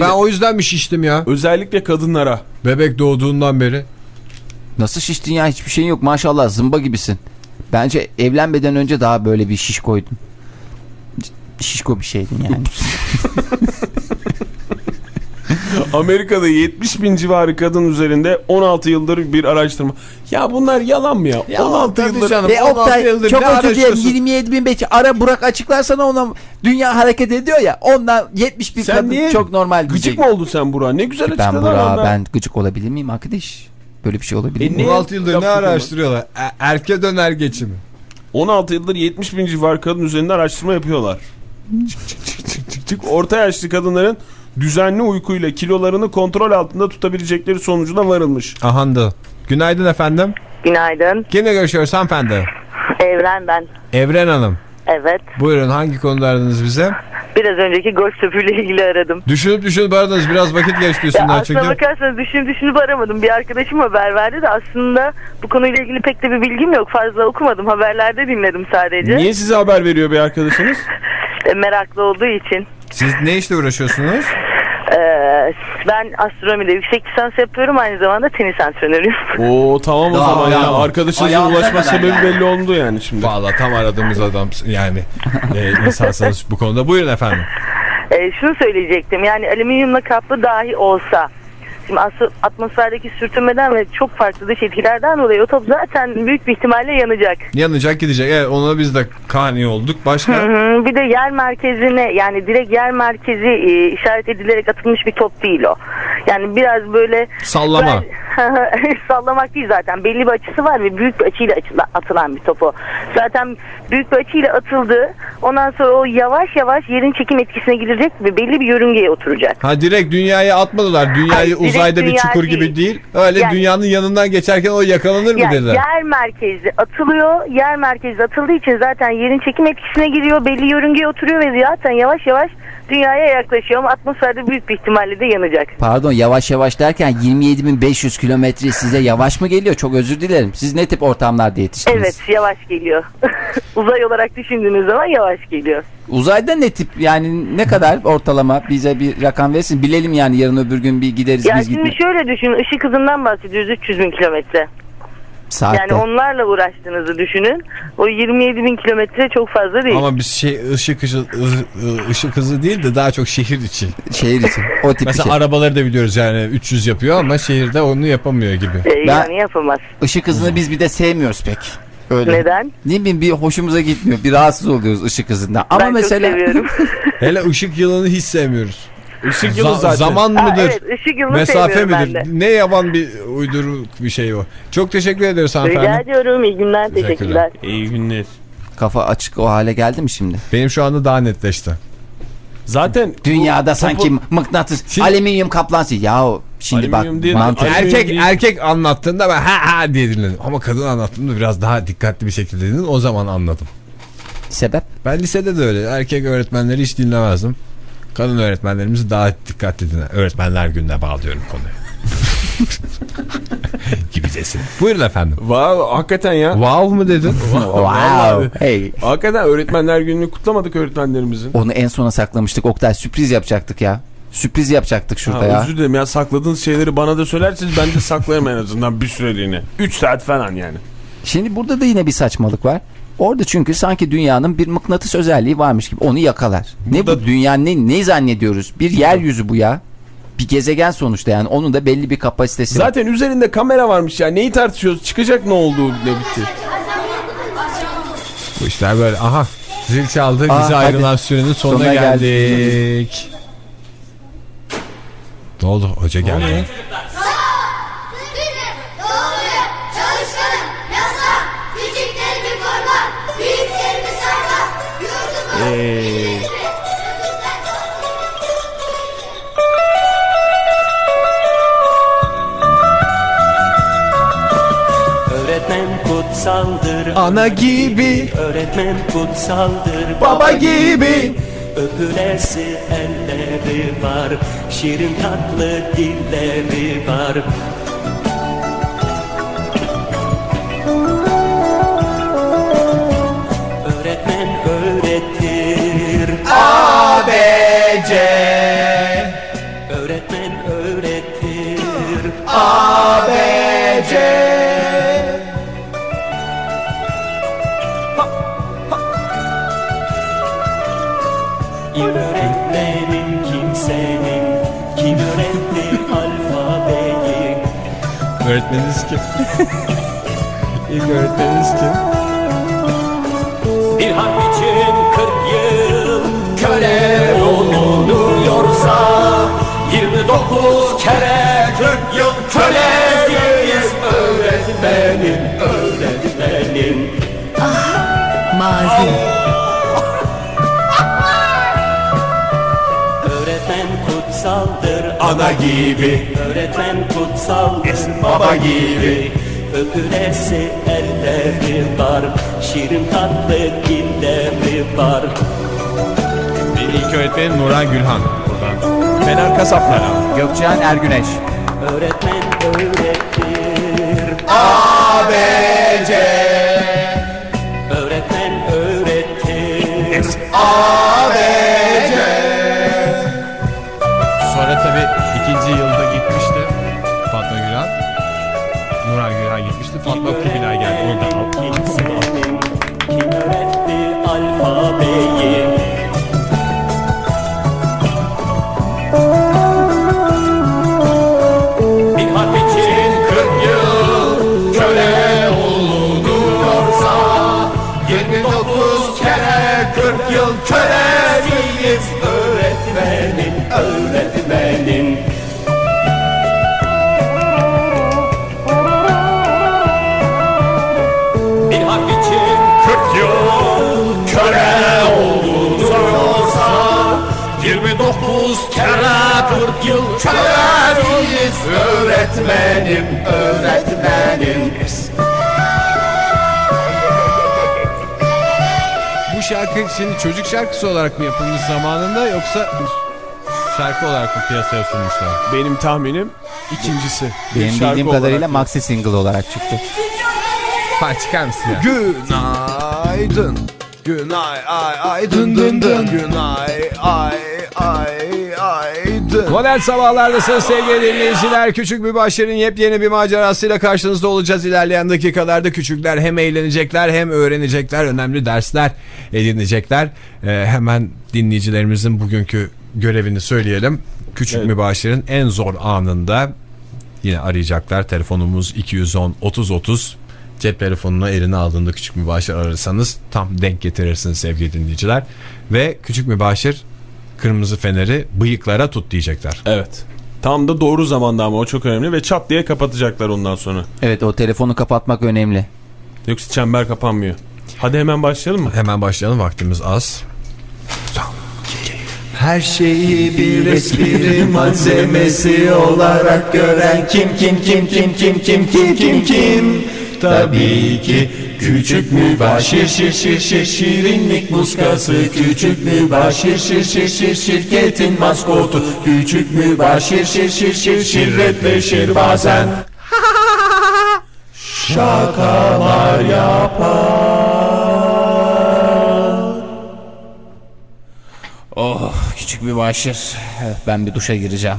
Ben o yüzden mi şiştim ya? özellikle kadınlara. Bebek doğduğundan beri. Nasıl şiştin ya? Hiçbir şeyin yok. Maşallah zımba gibisin. Bence evlenmeden önce daha böyle bir şiş koydun. Şişko bir şeydin yani. *laughs* Amerika'da 70 bin civarı kadın üzerinde 16 yıldır bir araştırma. Ya bunlar yalan mı ya? 16 tabii yıldır. canım. Ve 16 Oktay yıldır çok özür dilerim araştırıyorsun? 27 bin beş ara Burak açıklarsana ona dünya hareket ediyor ya ondan 70 bin Sen kadın niye çok normal Gıcık diyecek. mı oldun sen Burak? Ne güzel Ben açıkladın Burak ama. ben gıcık olabilir miyim arkadaş? Böyle bir şey olabilir E mi? ne? 16 yıldır ne araştırıyorlar? E- erke döner geçimi. 16 yıldır 70 bin civarı kadın üzerinde araştırma yapıyorlar. Çık çık çık çık çık çık. Orta yaşlı kadınların düzenli uykuyla kilolarını kontrol altında tutabilecekleri sonucuna varılmış. Ahandı. Günaydın efendim. Günaydın. Kimle görüşüyoruz hanımefendi? Evren ben. Evren Hanım. Evet. Buyurun hangi konuda aradınız bize? Biraz önceki golf topuyla ilgili aradım. Düşünüp düşünüp aradınız. Biraz vakit geçti üstünden aslına çünkü. bakarsanız düşünüp düşünüp aramadım. Bir arkadaşım haber verdi de aslında bu konuyla ilgili pek de bir bilgim yok. Fazla okumadım. Haberlerde dinledim sadece. Niye size haber veriyor bir arkadaşınız? *laughs* E, meraklı olduğu için. Siz ne işle uğraşıyorsunuz? Ee, ben astronomide yüksek lisans yapıyorum. Aynı zamanda tenis antrenörüyüm. *laughs* Oo tamam o Daha zaman ya. Arkadaşınızın Ayağımda ulaşma sebebi yani. belli oldu yani şimdi. Valla tam aradığımız adam yani e, *laughs* insansınız bu konuda. Buyurun efendim. Ee, şunu söyleyecektim. Yani alüminyumla kaplı dahi olsa Şimdi atmosferdeki sürtünmeden ve çok farklı dış etkilerden dolayı o top zaten büyük bir ihtimalle yanacak. Yanacak gidecek. Evet ona biz de kani olduk. Başka? Hı hı. Bir de yer merkezine yani direkt yer merkezi e, işaret edilerek atılmış bir top değil o. Yani biraz böyle Sallama. Ben- *laughs* sallamak değil zaten. Belli bir açısı var ve büyük bir açıyla atılan bir topu. Zaten büyük bir açıyla atıldı. Ondan sonra o yavaş yavaş yerin çekim etkisine girecek ve belli bir yörüngeye oturacak. Ha direkt dünyaya atmadılar. Dünyayı Hayır, uzayda bir dünya çukur değil. gibi değil. Öyle Yani- dünyanın yanından geçerken o yakalanır mı Yani dediler. yer merkezi atılıyor. Yer merkezi atıldığı için zaten yerin çekim etkisine giriyor. Belli yörüngeye oturuyor ve zaten yavaş yavaş dünyaya yaklaşıyor ama atmosferde büyük bir ihtimalle de yanacak. Pardon yavaş yavaş derken 27.500 kilometre size yavaş mı geliyor? Çok özür dilerim. Siz ne tip ortamlarda yetiştiniz? Evet yavaş geliyor. *laughs* Uzay olarak düşündüğünüz zaman yavaş geliyor. Uzayda ne tip yani ne kadar ortalama bize bir rakam versin. Bilelim yani yarın öbür gün bir gideriz Ya biz şimdi gitme. şöyle düşünün ışık hızından bahsediyoruz 300 bin kilometre. Saatte. Yani onlarla uğraştığınızı düşünün. O 27 bin kilometre çok fazla değil. Ama biz şey ışık hızı, ışık hızı değil de daha çok şehir içi. Şehir için. O tip Mesela şey. arabaları da biliyoruz yani 300 yapıyor ama şehirde onu yapamıyor gibi. Ee, Ben- Yani yapamaz. Işık hızını biz bir de sevmiyoruz pek. Öyle. Neden? Ne bileyim bir hoşumuza gitmiyor. Bir rahatsız oluyoruz ışık hızından. Ama ben mesela çok seviyorum. *laughs* Hele ışık yılını hiç sevmiyoruz. Işık yılı Za- zaten. Zaman Ha, mıdır? evet ışık yılını Mesafe midir? Ne yaban bir uyduru bir şey o. Çok teşekkür Rica hanımefendi. ediyorum. İyi günler. Teşekkürler. İyi günler. kafa açık o hale geldi mi şimdi? Benim şu anda daha netleşti. Zaten Dünyada bu sanki topu- mıknatıs, Şimdi- alüminyum kaplansı. Ya şimdi Alüminyum bak değil, mantık. Erkek değil. erkek anlattığında ben ha ha diye dinledim. Ama kadın anlattığında biraz daha dikkatli bir şekilde dinledim. O zaman anladım. Sebep? Ben lisede de öyle. Erkek öğretmenleri hiç dinlemezdim. Kadın öğretmenlerimizi daha dikkatli dinler. Öğretmenler gününe bağlıyorum konuyu. *laughs* Gibicesin. Buyurun efendim. Wow, hakikaten ya. Wow mu dedin? *laughs* Wow. Hey. Hakikaten öğretmenler gününü kutlamadık öğretmenlerimizin. Onu en sona saklamıştık. Oktay sürpriz yapacaktık ya. Sürpriz yapacaktık şurada Ha, ya. Özür dilerim ya sakladığınız şeyleri bana da söylerseniz ben de saklarım en azından bir süreliğine. 3 saat falan yani. Şimdi burada da yine bir saçmalık var. Orada çünkü sanki dünyanın bir mıknatıs özelliği varmış gibi onu yakalar. Ne bu dünya ne, ne zannediyoruz? Bir yeryüzü bu ya. Bir gezegen sonuçta yani onun da belli bir kapasitesi var. Zaten üzerinde kamera varmış ya. Neyi tartışıyoruz? Çıkacak ne oldu ne bitti. Bu işler böyle. Aha zil çaldı. Aa, Bize hadi. ayrılan sürenin sonuna, Sonuna geldik. geldik. Ne oldu? Hoca geldi. Öğretmen kutsaldır. Ana gibi, Öğretmen kutsaldır. Baba gibi. Öpülesi elleri var. Şirin tatlı dilleri var Öğretmeniniz kim? *laughs* İlk öğretmeniniz kim? Bir harf için 40 yıl köle olunuyorsa 29 kere 40 yıl köleyiz Ana gibi, Öğretmen kutsaldır baba gibi. Öpülesi elleri var Şirin tatlı dilleri var Benim ilk öğretmenim Nurhan Gülhan. Buradan. Fener Kasaplara. Gökçen Ergüneş. Öğretmen öğretir ABC. Öğretmen öğretir ABC. Yıl köleyiz öğretmenim, öğretmenim. Bu şarkı şimdi çocuk şarkısı olarak mı yapılmış zamanında yoksa şarkı olarak mı piyasaya sunmuşlar? Benim tahminim ikincisi. Benim şarkı bildiğim olarak kadarıyla maxi single olarak çıktı. Ha çıkar mısın ya? Günaydın Günay ay ay dın dın dın Günay ay ay dın Modern sabahlardasınız sevgili dinleyiciler. Küçük bir başarın yepyeni bir macerasıyla karşınızda olacağız. İlerleyen dakikalarda küçükler hem eğlenecekler hem öğrenecekler. Önemli dersler edinecekler. Ee, hemen dinleyicilerimizin bugünkü görevini söyleyelim. Küçük Evet. mübaşirin en zor anında yine arayacaklar. Telefonumuz 210 30 30. Cep telefonunu eline aldığında küçük mübaşir ararsanız tam denk getirirsiniz sevgili dinleyiciler. Ve küçük mübaşir kırmızı feneri bıyıklara tut diyecekler. Evet. Tam da doğru zamanda ama o çok önemli ve çat diye kapatacaklar ondan sonra. Evet o telefonu kapatmak önemli. Yoksa çember kapanmıyor. Hadi hemen başlayalım mı? Hemen başlayalım vaktimiz az. Her şeyi bir espri malzemesi olarak gören kim kim kim kim kim kim kim kim kim Tabii ki küçük mübaşir şir şir şir şirinlik muskası Küçük mübaşir şir şir şir şirketin maskotu Küçük mübaşir şir şir şir şirretleşir bazen *laughs* Şakalar Oh küçük bir başır. Ben bir duşa gireceğim.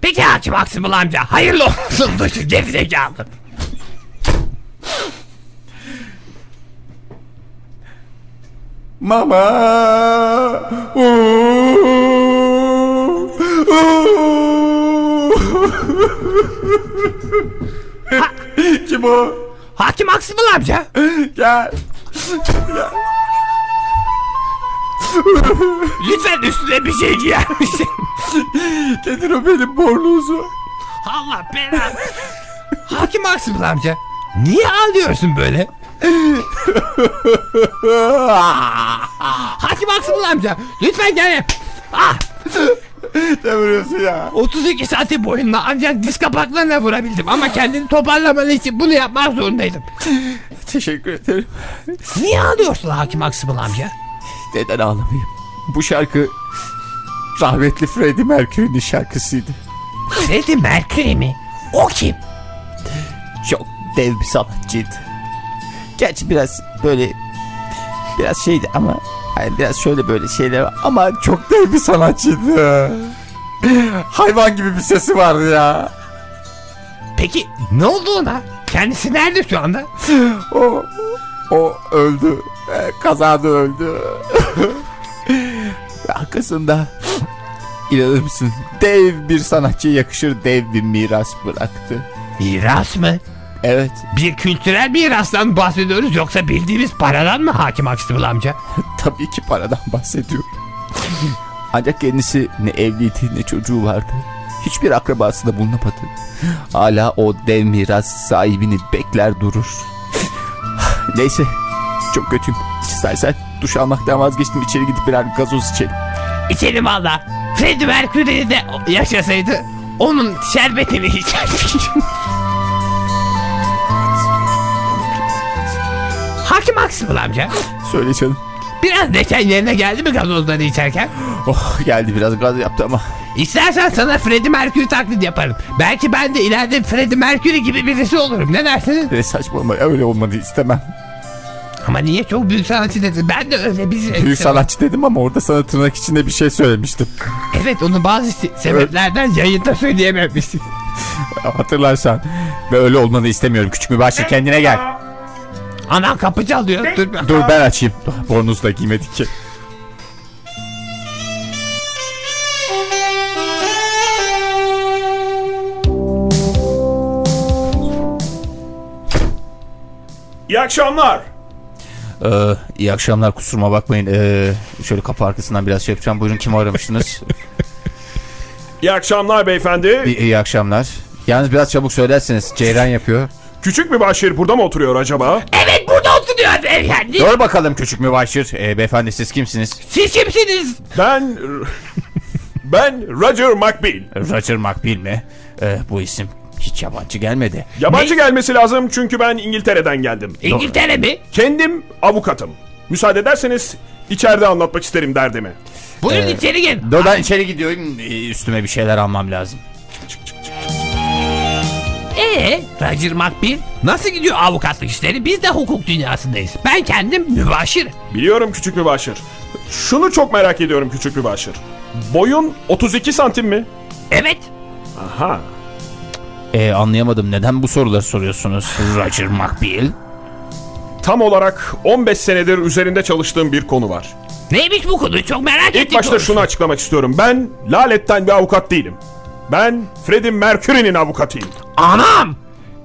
Peki hakim Aksımıl amca hayırlı olsun dışı gerizekalı. Mama Kim o? Hakim Aksımıl amca. Gel Lütfen üstüne bir şey giyer misin? *laughs* Getir o benim bornozu Allah belanı. Hakim Aksımıl amca. Niye ağlıyorsun böyle? *laughs* Hakim Aksımıl amca. Lütfen gel. Ah. Ne vuruyorsun ya? 32 santim boyunla ancak diz kapaklarına vurabildim ama kendini toparlaman için bunu yapmak zorundaydım. Teşekkür ederim. Niye ağlıyorsun Hakim Aksımıl amca? Neden ağlamayayım? Bu şarkı rahmetli Freddie Mercury'nin şarkısıydı. Freddie Mercury mi? O kim? Çok dev bir sanatçıydı. Gerçi biraz böyle biraz şeydi ama yani biraz şöyle böyle şeyler var ama çok dev bir sanatçıydı. Hayvan gibi bir sesi vardı ya. Peki ne oldu ona? Kendisi nerede şu anda? O o öldü. Ee, Kazada öldü. *laughs* Arkasında inanır mısın dev bir sanatçıya yakışır dev bir miras bıraktı. Miras mı? Evet Bir kültürel mirastan mı bahsediyoruz yoksa bildiğimiz paradan mı Hakim Aksımıl amca? *laughs* tabii ki paradan bahsediyorum. Ancak kendisi ne evliydi ne çocuğu vardı. Hiçbir akrabası da bulunamadı. Hala o dev miras sahibini bekler durur. *sighs* Neyse çok kötüyüm. İstersen duş almaktan vazgeçtim içeri gidip birer gazoz içelim. İçelim valla. Freddie Mercury de yaşasaydı onun şerbetini içerdik. *laughs* Hakim Aksımıl amca. Söyle canım. Biraz neşen yerine geldi mi gazozları içerken? Oh geldi biraz gaz yaptı ama. İstersen sana Freddie Mercury taklidi yaparım. Belki ben de ileride Freddie Mercury gibi birisi olurum. Ne dersiniz? Ne saçmalama öyle olmadı istemem. Ama niye çok büyük sanatçı dedin? Ben de öyle bir Büyük sanatçı dedim ama orada sana tırnak içinde bir şey söylemiştim. Evet onu bazı se- sebeplerden yayında söyleyememişsin. *laughs* Hatırlarsan. Ve öyle olmanı istemiyorum. Küçük mübaşir kendine gel. Anan kapı çalıyor. Dur, Dur ben açayım. Bornozu da giymedik ki. İyi akşamlar. Ee, iyi akşamlar kusuruma bakmayın. Ee, şöyle kapı arkasından biraz şey yapacağım. Buyurun kimi aramıştınız? *laughs* İyi akşamlar beyefendi. iyi, iyi akşamlar. Yalnız biraz çabuk söylerseniz Ceyran yapıyor. Küçük bir başır burada mı oturuyor acaba? Evet burada oturuyor beyefendi. Dur bakalım küçük mübaşir. Ee, beyefendi siz kimsiniz? Siz kimsiniz? Ben... *laughs* Ben Roger McBeal. Roger McBeal mi? Ee, bu isim hiç yabancı gelmedi. Yabancı gelmesi lazım çünkü ben İngiltere'den geldim. İngiltere mi? Kendim avukatım. Müsaade ederseniz içeride anlatmak isterim derdimi. Buyurun Ee, içeri gel. Dur ben içeri gidiyorum. Ee, üstüme bir şeyler almam lazım. Ee, Roger McBeal nasıl gidiyor avukatlık işleri? Biz de hukuk dünyasındayız. Ben kendim mübaşir. Biliyorum küçük mübaşır. Şunu çok merak ediyorum küçük mübaşır. Boyun 32 santim mi? Evet. Aha. Ee, anlayamadım. Neden bu soruları soruyorsunuz Roger McBeal? Tam olarak 15 senedir üzerinde çalıştığım bir konu var. Neymiş bu konu? Çok merak ettim. İlk başta doğrusu. şunu açıklamak istiyorum. Ben laletten bir avukat değilim. Ben Freddie Mercury'nin avukatıyım. Anam!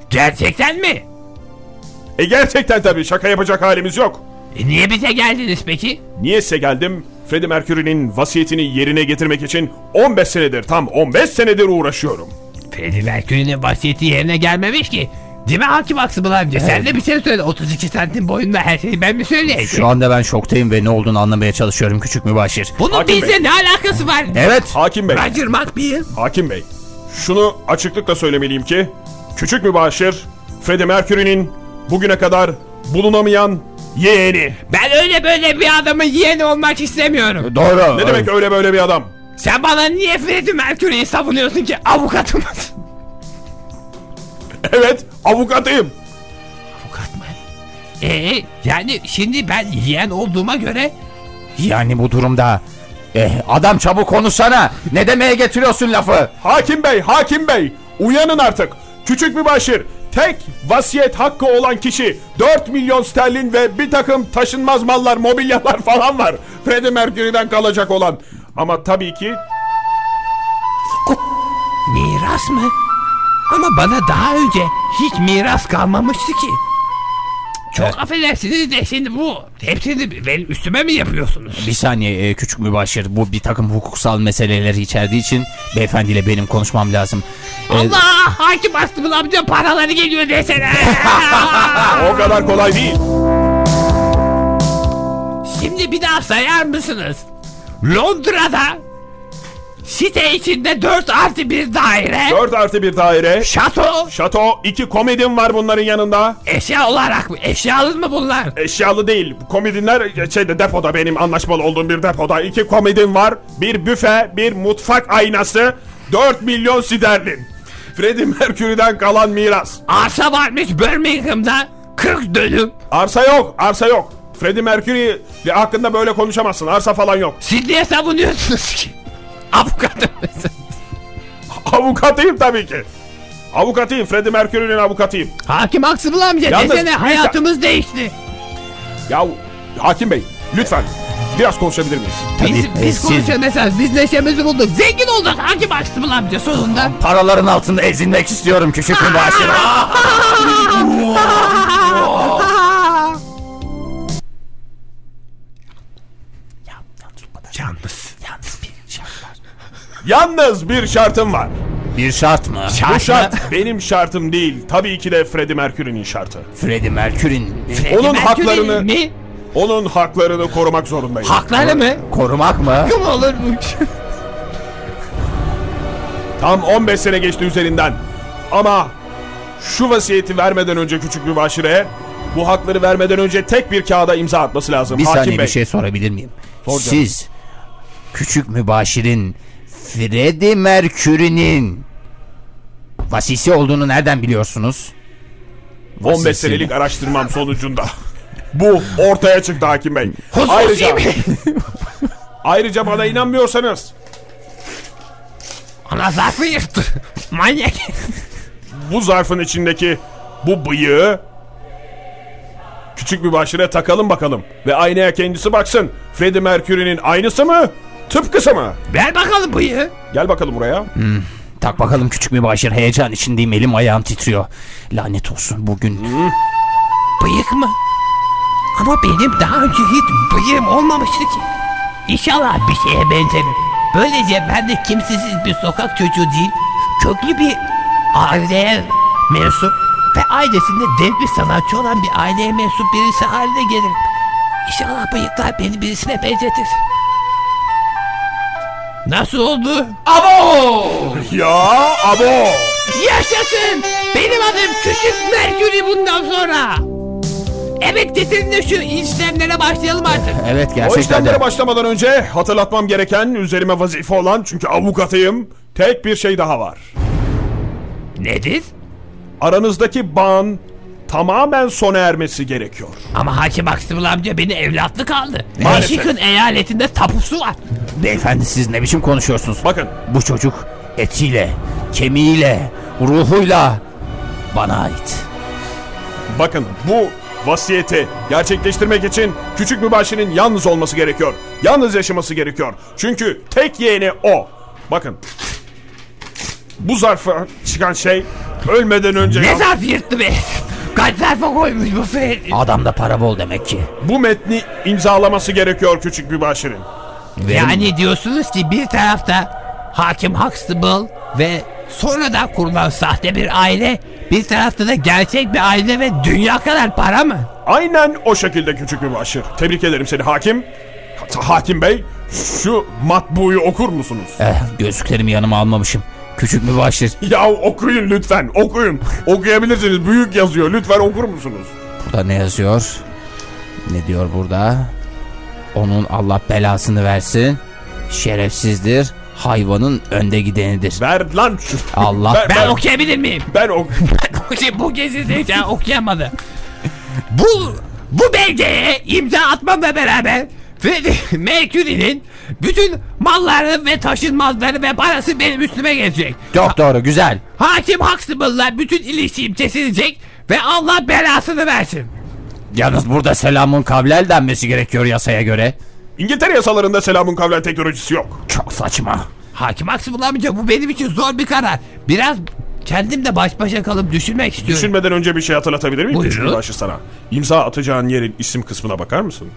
Gerçekten mi? E gerçekten tabii şaka yapacak halimiz yok. E niye bize geldiniz peki? Niyeyse geldim Freddie Mercury'nin vasiyetini yerine getirmek için 15 senedir tam 15 senedir uğraşıyorum. Freddie Mercury'nin vasiyeti yerine gelmemiş ki. Değil mi hakim Aksımıl amca? Sen de bir şey söyle. 32 santim boyunda her şeyi ben mi söyleyeyim? Şu anda ben şoktayım ve ne olduğunu anlamaya çalışıyorum küçük mübaşir. Bunun Hakim bizle Bey. ne alakası var? Evet. Hakim Bey, Roger McBeal. Hakim Bey. Şunu açıklıkla söylemeliyim ki küçük mübaşir Freddie Mercury'nin bugüne kadar bulunamayan yeğeni. Ben öyle böyle bir adamın yeğeni olmak istemiyorum. Doğru. Ne demek öyle böyle bir adam? Sen bana niye Freddie Mercury'yi savunuyorsun ki avukatımız? *laughs* Evet avukatıyım. Avukat mı? Ee, yani şimdi ben yeğen olduğuma göre Yani bu durumda eh, adam çabuk konuşsana. Ne demeye getiriyorsun lafı? Hakim Bey, Hakim Bey uyanın artık. Küçük mübaşir tek vasiyet hakkı olan kişi 4 milyon sterlin ve bir takım taşınmaz mallar, mobilyalar falan var. Freddie Mercury'den kalacak olan. Ama tabii ki miras mı? Ama bana daha önce hiç miras kalmamıştı ki. Çok affedersiniz de şimdi bu hepsini benim üstüme mi yapıyorsunuz? Bir saniye eh, küçük mübaşir. Bu bir takım hukuksal meseleleri içerdiği için beyefendiyle benim konuşmam lazım. Eh, Allah hakim Aksımıl amca paraları geliyor desene. *laughs* o kadar kolay değil. Şimdi bir daha sayar mısınız? Londra'da site içinde 4 artı bir daire 4 artı bir daire, şato şato, iki komedin var bunların yanında. eşya olarak mı? Eşyalı mı bunlar? Eşyalı değil. Komedinler şeyde depoda benim anlaşmalı olduğum bir depoda. iki komedin var. Bir büfe, bir mutfak aynası. 4 milyon sterlin. Freddie Mercury'den kalan miras. Arsa varmış Birmingham'da 40 dönüm. Arsa yok, arsa yok. Freddie Mercury hakkında böyle konuşamazsın. Arsa falan yok. Siz niye savunuyorsunuz ki? *laughs* Avukatım? *laughs* Avukatıyım tabii ki. Avukatıyım. Freddie Mercury'nin avukatıyım. Hakim Aksımıl amca Yalnız desene hayatımız değişti. Ya Hakim Bey lütfen biraz konuşabilir miyiz? Biz, Tabii, biz siz- mesela biz neşemizi bulduk. Zengin olduk Hakim Aksımıl amca sonunda. Paraların altında ezilmek istiyorum küçük *laughs* mübaşir. Yalnız. Yalnız bir şart var. Yalnız bir şartım var. Bir şart mı? Bu şart benim şartım değil. Tabii ki de Freddie Mercury'nin şartı. Freddie Mercury'nin Onun Mercury'nin haklarını mi? onun haklarını korumak zorundayım. Hakları mı? korumak mı? Kim olurmuş? Tam 15 sene geçti üzerinden. Ama şu vasiyeti vermeden önce küçük bir başire bu hakları vermeden önce tek bir kağıda imza atması lazım. Bir Hakim saniye Bey. bir şey sorabilir miyim? Sor canım. Siz küçük mübaşirin Freddie Mercury'nin vasisi olduğunu nereden biliyorsunuz? 15 Vasisi senelik araştırmam sonucunda bu ortaya çıktı Hakim Bey. Hususi Ayrıca, mi? *laughs* ayrıca bana inanmıyorsanız Ana zarfı yırttı. *laughs* Manyak. bu zarfın içindeki bu bıyığı küçük bir başire takalım bakalım. Ve aynaya kendisi baksın. Freddie Mercury'nin aynısı mı? Tıpkısı mı? Ver bakalım bıyığı. Gel bakalım buraya. Tak bakalım küçük mübaşir heyecan içindeyim elim ayağım titriyor. Lanet olsun bugün. Bıyık mı? Ama benim daha önce hiç bıyığım olmamıştı ki. İnşallah bir şeye benzerim. Böylece ben de kimsesiz bir sokak çocuğu değil, köklü bir aileye mensup ve ailesinde dev bir sanatçı olan bir aileye mensup birisi haline gelirim. İnşallah bıyıklar beni birisine benzetir. Nasıl oldu? Abo! Ya abo! Yaşasın! Benim adım Küçük Merkür'ü bundan sonra. Evet getirin şu işlemlere başlayalım artık. Evet O gerçekten işlemlere de. başlamadan önce hatırlatmam gereken üzerime vazife olan çünkü avukatıyım. Tek bir şey daha var. Nedir? Aranızdaki bağın tamamen sona ermesi gerekiyor. Ama Hakim Aksımıl amca beni evlatlık aldı. Maalesef. Michigan eyaletinde tapusu var. Beyefendi siz ne biçim konuşuyorsunuz? Bakın Bu çocuk etiyle, kemiğiyle, ruhuyla bana ait. Bakın bu vasiyeti gerçekleştirmek için küçük mübaşirin yalnız olması gerekiyor. Yalnız yaşaması gerekiyor. Çünkü tek yeğeni o. Bakın. Bu zarfa çıkan şey ölmeden önce... Ne zarf yırttı be? Kaç zarfa koymuş bu fe... Adamda para bol demek ki. Bu metni imzalaması gerekiyor küçük mübaşirin. Yani diyorsunuz ki bir tarafta Hakim Huxtable ve sonradan kurulan sahte bir aile, bir tarafta da gerçek bir aile ve dünya kadar para mı? Aynen o şekilde küçük mübaşir. Tebrik ederim seni hakim. Ha- Hakim bey şu matbuyu okur musunuz? Eh, gözlüklerimi yanıma almamışım. Küçük mübaşir. *laughs* Ya okuyun lütfen okuyun. Okuyabilirsiniz büyük yazıyor lütfen okur musunuz? Burada ne yazıyor? Ne diyor burada? Onun Allah belasını versin. Şerefsizdir. Hayvanın önde gidenidir. Ver lan şu. Allah Ben- Ben, ben- okuyabilir miyim? Ben ok *laughs* bu, gezide ya okuyamadı. *laughs* Bu bu belgeye imza atmamla beraber Freddie *laughs* Mercury'nin bütün malları ve taşınmazları ve parası benim üstüme gelecek. Çok doğru güzel. Hakim Huxtable'la bütün ilişkim kesilecek ve Allah belasını versin. Yalnız burada selamun kavlel denmesi gerekiyor yasaya göre. İngiltere yasalarında selamun kavlen teknolojisi yok. Çok saçma. Hakim Huxtable amca bu benim için zor bir karar. Biraz kendim de baş başa kalıp düşünmek istiyorum. Düşünmeden önce bir şey hatırlatabilir miyim? Buyurun. Mübaşir sana. İmza atacağın yerin isim kısmına bakar mısın?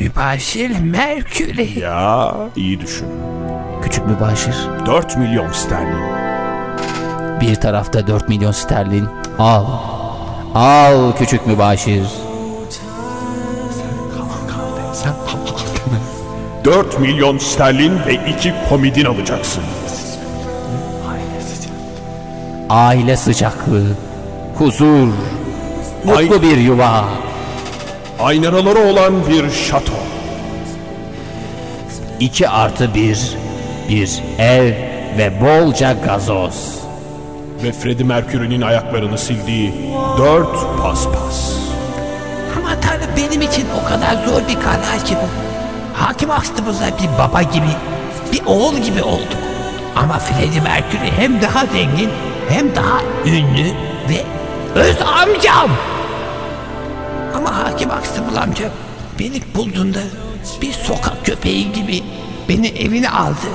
Mübaşir Mercury. Ya iyi düşün. Küçük mübaşir. 4 milyon sterlin. Bir tarafta 4 milyon sterlin. Al. Al küçük mübaşir. 4 milyon sterlin ve 2 komidin alacaksın. Aile sıcaklığı. Huzur. Mutlu bir yuva. Aynaları olan bir şato. 2 artı 1. Bir ev ve bolca gazoz. Ve Freddie Mercury'nin ayaklarını sildiği 4 paspas. Ama Tanrım benim için o kadar zor bir karar ki bu. Hakim Huxtable'la bir baba gibi, bir oğul gibi olduk. Ama Freddie Mercury hem daha zengin, hem daha ünlü ve öz amcam. Ama Hakim Huxtable amca beni bulduğunda bir sokak köpeği gibi beni evine aldı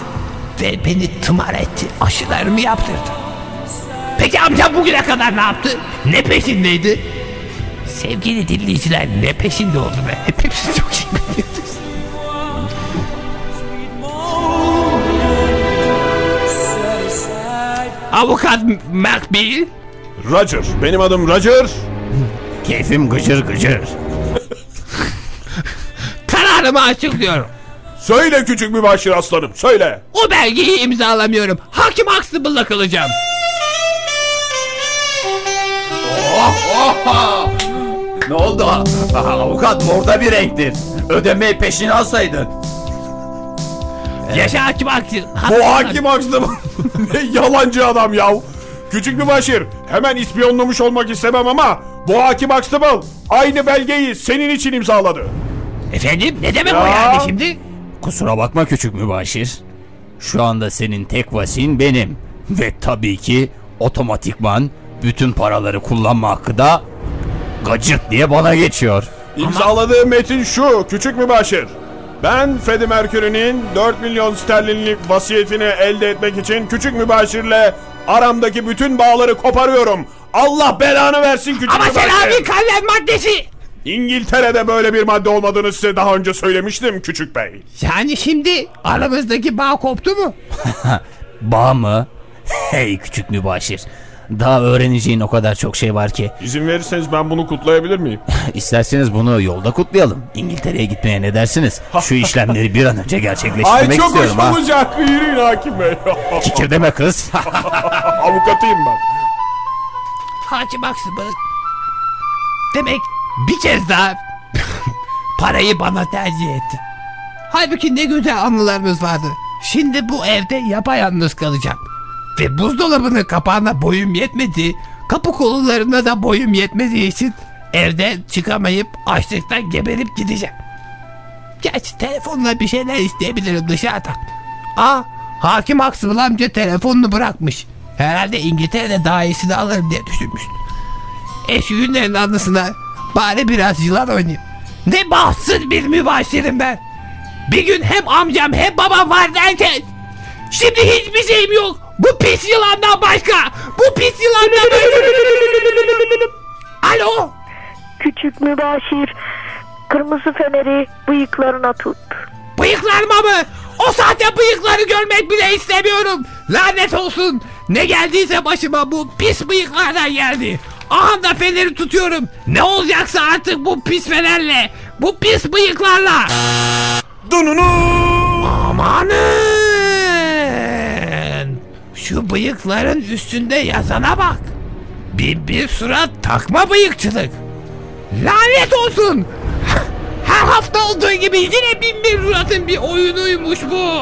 ve beni tımar etti, aşılarımı yaptırdı. Peki amcam bugüne kadar ne yaptı? Ne peşindeydi? Sevgili dinleyiciler ne peşinde oldu be? Hepimiz çok biliyoruz. Avukat Macbill Roger. Benim adım Roger. Keyfim gıcır gıcır. *laughs* kararımı açıklıyorum. Söyle küçük mübaşir aslanım söyle. O belgeyi imzalamıyorum. Hakim Huxtable'la kalacağım. *laughs* Ne oldu? Avukat morda bir renktir. Ödemeyi peşin alsaydın. Yaşa Hakim Huxtable. Bu hakim aksım. *laughs* ne yalancı adam ya. Küçük mübaşir hemen ispiyonlamış olmak istemem ama bu hakim Huxtable aynı belgeyi senin için imzaladı. Efendim ne demek o Ya. yani şimdi? Kusura bakma küçük mübaşir. Şu anda senin tek vasin benim. Ve tabii ki otomatikman bütün paraları kullanma hakkı da gacırt diye bana geçiyor. İmzaladığı metin şu küçük mübaşir. Ben Freddie Mercury'nin 4 milyon sterlinlik vasiyetini elde etmek için küçük mübaşirle aramdaki bütün bağları koparıyorum. Allah belanı versin küçük Ama mübaşir. Selami kalem maddesi. İngiltere'de böyle bir madde olmadığını size daha önce söylemiştim küçük bey. Yani şimdi aramızdaki bağ koptu mu? *laughs* Bağ mı? Hey küçük mübaşir. Daha öğreneceğin o kadar çok şey var ki. İzin verirseniz ben bunu kutlayabilir miyim? *laughs* İsterseniz bunu yolda kutlayalım. İngiltere'ye gitmeye ne dersiniz? Şu işlemleri bir an önce Ay gerçekleştirmek çok istiyorum hoş ha. olacak. Yürüyün hakim bey. Kikir deme kız. *laughs* Avukatıyım ben. Hakim Aksımıl. Demek bir kez daha *laughs* parayı bana tercih etti. Halbuki ne güzel anılarımız vardı. Şimdi bu evde yapayalnız kalacağım. Ve buzdolabının kapağına boyum yetmedi. Kapı kollarına da boyum yetmediği için evden çıkamayıp açlıktan geberip gideceğim. Gerçi telefonla bir şeyler isteyebilirim dışarıdan. Aa, hakim Aksımıl amca telefonunu bırakmış. Herhalde İngiltere'de daha iyisini alırım diye düşünmüştüm. Eski günlerin anısına bari biraz yılan oynayayım. Ne bahtsız bir mübaşirim ben. Bir gün hem amcam hem babam var derken şimdi hiçbir şeyim yok. Bu pis yılandan başka. Bu pis yılandan Alo. Küçük mübaşir kırmızı feneri bıyıklarına tut. Bıyıklarıma mı? O sahte bıyıkları görmek bile istemiyorum. Lanet olsun. Ne geldiyse başıma bu pis bıyıklardan geldi. Aha da feneri tutuyorum. Ne olacaksa artık bu pis fenerle. Bu pis bıyıklarla. Dununu. Amanın. Şu bıyıkların üstünde yazana bak. Bin bir surat takma bıyıkçılık. Lanet olsun. *laughs* Her hafta olduğu gibi yine bin bir suratın bir oyunuymuş bu.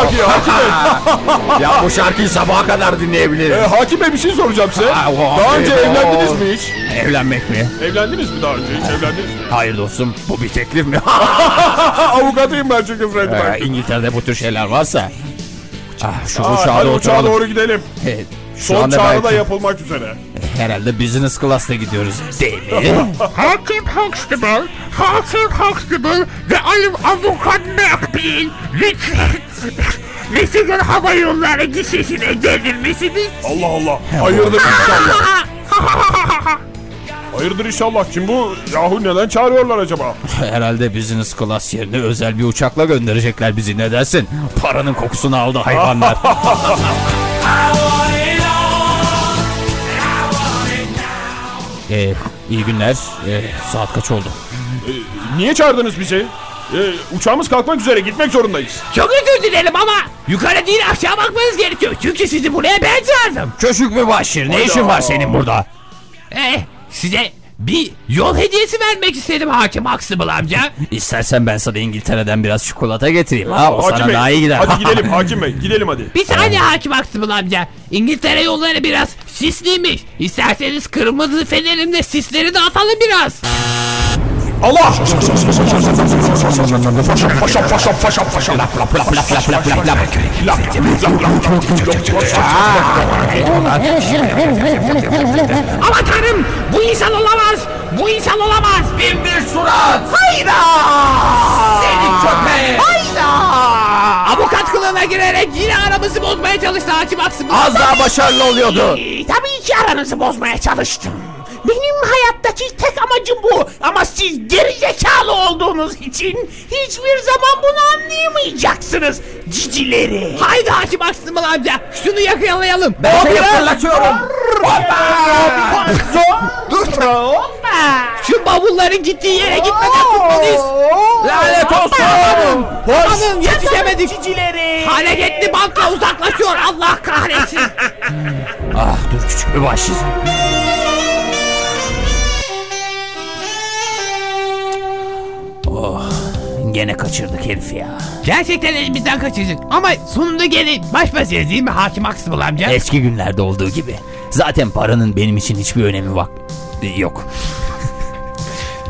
Şarkıyı hakim bey? *laughs* ya bu şarkıyı sabaha kadar dinleyebilirim. Ee, hakim bey bir şey soracağım size. Ah, vay Daha önce be. evlendiniz mi hiç? Evlenmek mi? Evlendiniz mi daha önce? Hiç evlendiniz mi? Hayır dostum bu bir teklif mi? *laughs* Avukatıyım ben çünkü Freddy Ee, Mercury. İngiltere'de bu tür şeyler varsa. Ah, şu Aa, uçağa hadi uçağa doğru gidelim. Evet, Şu Son çağrı da yapılmak üzere. herhalde business class'ta gidiyoruz değil mi? *laughs* Hakim Huxtable, Hakim Huxtable ve ayım avukat Mekbil lütfen Michigan Hava Yolları gişesine gelir misiniz? Allah Allah. Hayırdır inşallah. Hayırdır inşallah. Kim bu? Yahu neden çağırıyorlar acaba? herhalde business class yerine özel bir uçakla gönderecekler bizi ne dersin? Paranın kokusunu aldı hayvanlar. *laughs* ee, iyi günler. Ee, saat kaç oldu? Niye çağırdınız bizi? Ee, uçağımız kalkmak üzere. Gitmek zorundayız. Çok özür dilerim ama yukarı değil aşağı bakmanız gerekiyor. Çünkü sizi buraya ben çağırdım. Çocuk mübaşir ne işin var senin burada? Eh size bir yol hediyesi vermek istedim Hakim Huxtable amca. İstersen ben sana İngiltere'den biraz çikolata getireyim. Ha, o Hakim sana Bey, daha iyi gider. Hadi *laughs* gidelim Hakim Bey. Gidelim hadi. Bir saniye Hakim Huxtable amca. İngiltere yolları biraz sisliymiş. İsterseniz kırmızı fenerimle sisleri de atalım biraz. Allah! Aman tanrım bu insan olamaz. Bu insan olamaz. Bin bir surat. Hayda. Seni köpek. Hayda. Avukat kılığına girerek yine aramızı bozmaya çalıştı Hakim Huxtable. Az daha başarılı oluyordu. Tabii ki aranızı bozmaya çalıştım. Benim hayattaki tek amacım bu. Ama siz geri zekalı olduğunuz için hiçbir zaman bunu anlayamayacaksınız. Cicileri. Haydi Hakim Aksımıl amca şunu yakalayalım. Ben seni fırlatıyorum. Dur. Şu bavulların gittiği yere gitmeden tutmalıyız. Lanet olsun. Amanın yetişemedik. Cicileri. Hareketli bankla uzaklaşıyor Allah kahretsin. *laughs* Ah dur küçük mübaşir. Oh, gene kaçırdık herifi ya. Gerçekten elimizden kaçırdık. Ama sonunda gene baş başayız değil mi Hakim Aksımıl amca? Eski günlerde olduğu gibi. Zaten paranın benim için hiçbir önemi var. Yok. *laughs*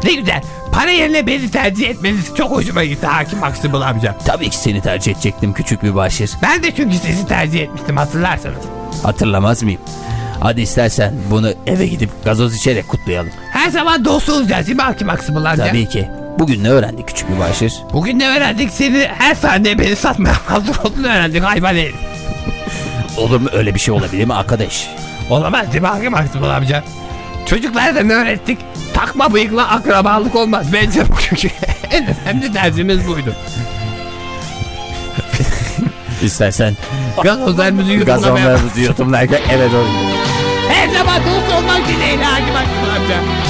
Ne güzel. Para yerine beni tercih etmeniz çok hoşuma gitti Hakim Aksımıl amca. Tabii ki seni tercih edecektim küçük mübaşir. Ben de çünkü sizi tercih etmiştim hatırlarsanız. Hatırlamaz mıyım? Hadi istersen bunu eve gidip gazoz içerek kutlayalım. Her zaman dost olacağız değil mi Hakim Aksımıl amca? Tabii ki. Bugün ne öğrendik küçük mübaşir? Bugün ne öğrendik? Seni her saniye beni satmaya *laughs* hazır olduğunu öğrendik hayvan herif. Olur mu öyle bir şey olabilir mi arkadaş? Olamaz değil mi Hakim Aksımıl amca? Çocuklara da ne öğrettik? Takma bıyıkla akrabalık olmaz. Bence bugünkü *laughs* en önemli dersimiz buydu. *laughs* İstersen Gazozlarımızı yudumlamaya gazonlarımızı yudumlarken eve doğru. Her zaman dost olmak dileğiyle Hakim Aksımıl amca.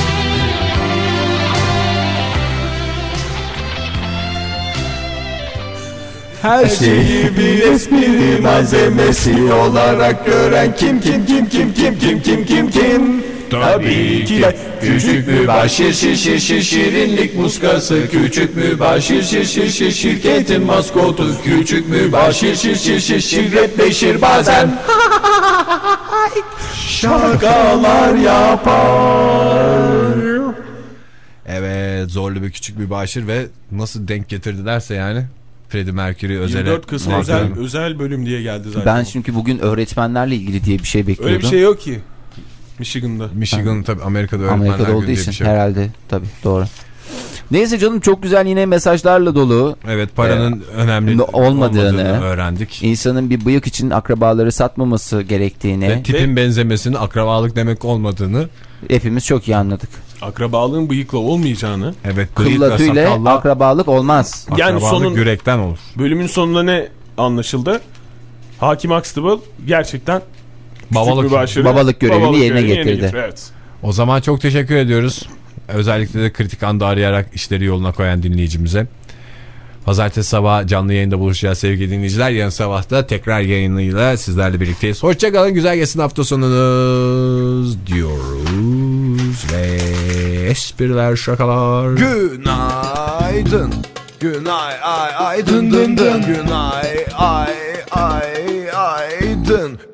Her şeyi bir espri malzemesi olarak gören kim kim kim kim kim kim kim kim kim Tabii ki küçük mübaşir şir şir şir şirinlik muskası Küçük mübaşir şir şir şir şirketin maskotu Küçük mübaşir şir şir şir şirretleşir bazen. *laughs* Şakalar yapar. Evet zorlu bir küçük bir başır ve nasıl denk getirdilerse yani Freddie Mercury özele 24 Kasım özel, özel bölüm diye geldi zaten. Ben çünkü bugün öğretmenlerle ilgili diye bir şey bekliyordum. Öyle bir şey yok ki. Michigan'da. Michigan tabii Amerika'da öğretmenler Amerika'da olduğu için bir şey herhalde tabii doğru. Neyse canım çok güzel yine mesajlarla dolu. Evet paranın Ee, önemli olmadığını, olmadığını öğrendik. İnsanın bir bıyık için akrabaları satmaması gerektiğini Ve tipin benzemesinin akrabalık demek olmadığını hepimiz çok iyi anladık. Akrabalığın bıyıkla olmayacağını. evet Kılla bıyıkla tüyle sakalla akrabalık olmaz. Yani akrabalık sonun- yürekten olur. Bölümün sonunda ne anlaşıldı? Hakim Huxtable gerçekten Babalık. mübaşiri- Babalık görevini yerine getirdi. getiriyor, Evet. O zaman çok teşekkür ediyoruz. Özellikle de kritik anda arayarak işleri yoluna koyan dinleyicimize. Pazartesi sabah canlı yayında buluşacağız sevgili dinleyiciler. Yarın sabah da tekrar yayınıyla sizlerle birlikteyiz. Hoşçakalın güzel geçsin hafta sonunuz diyoruz. Ve espriler şakalar. Günaydın. Günay ay ay dın dın. Günay ay ay ay.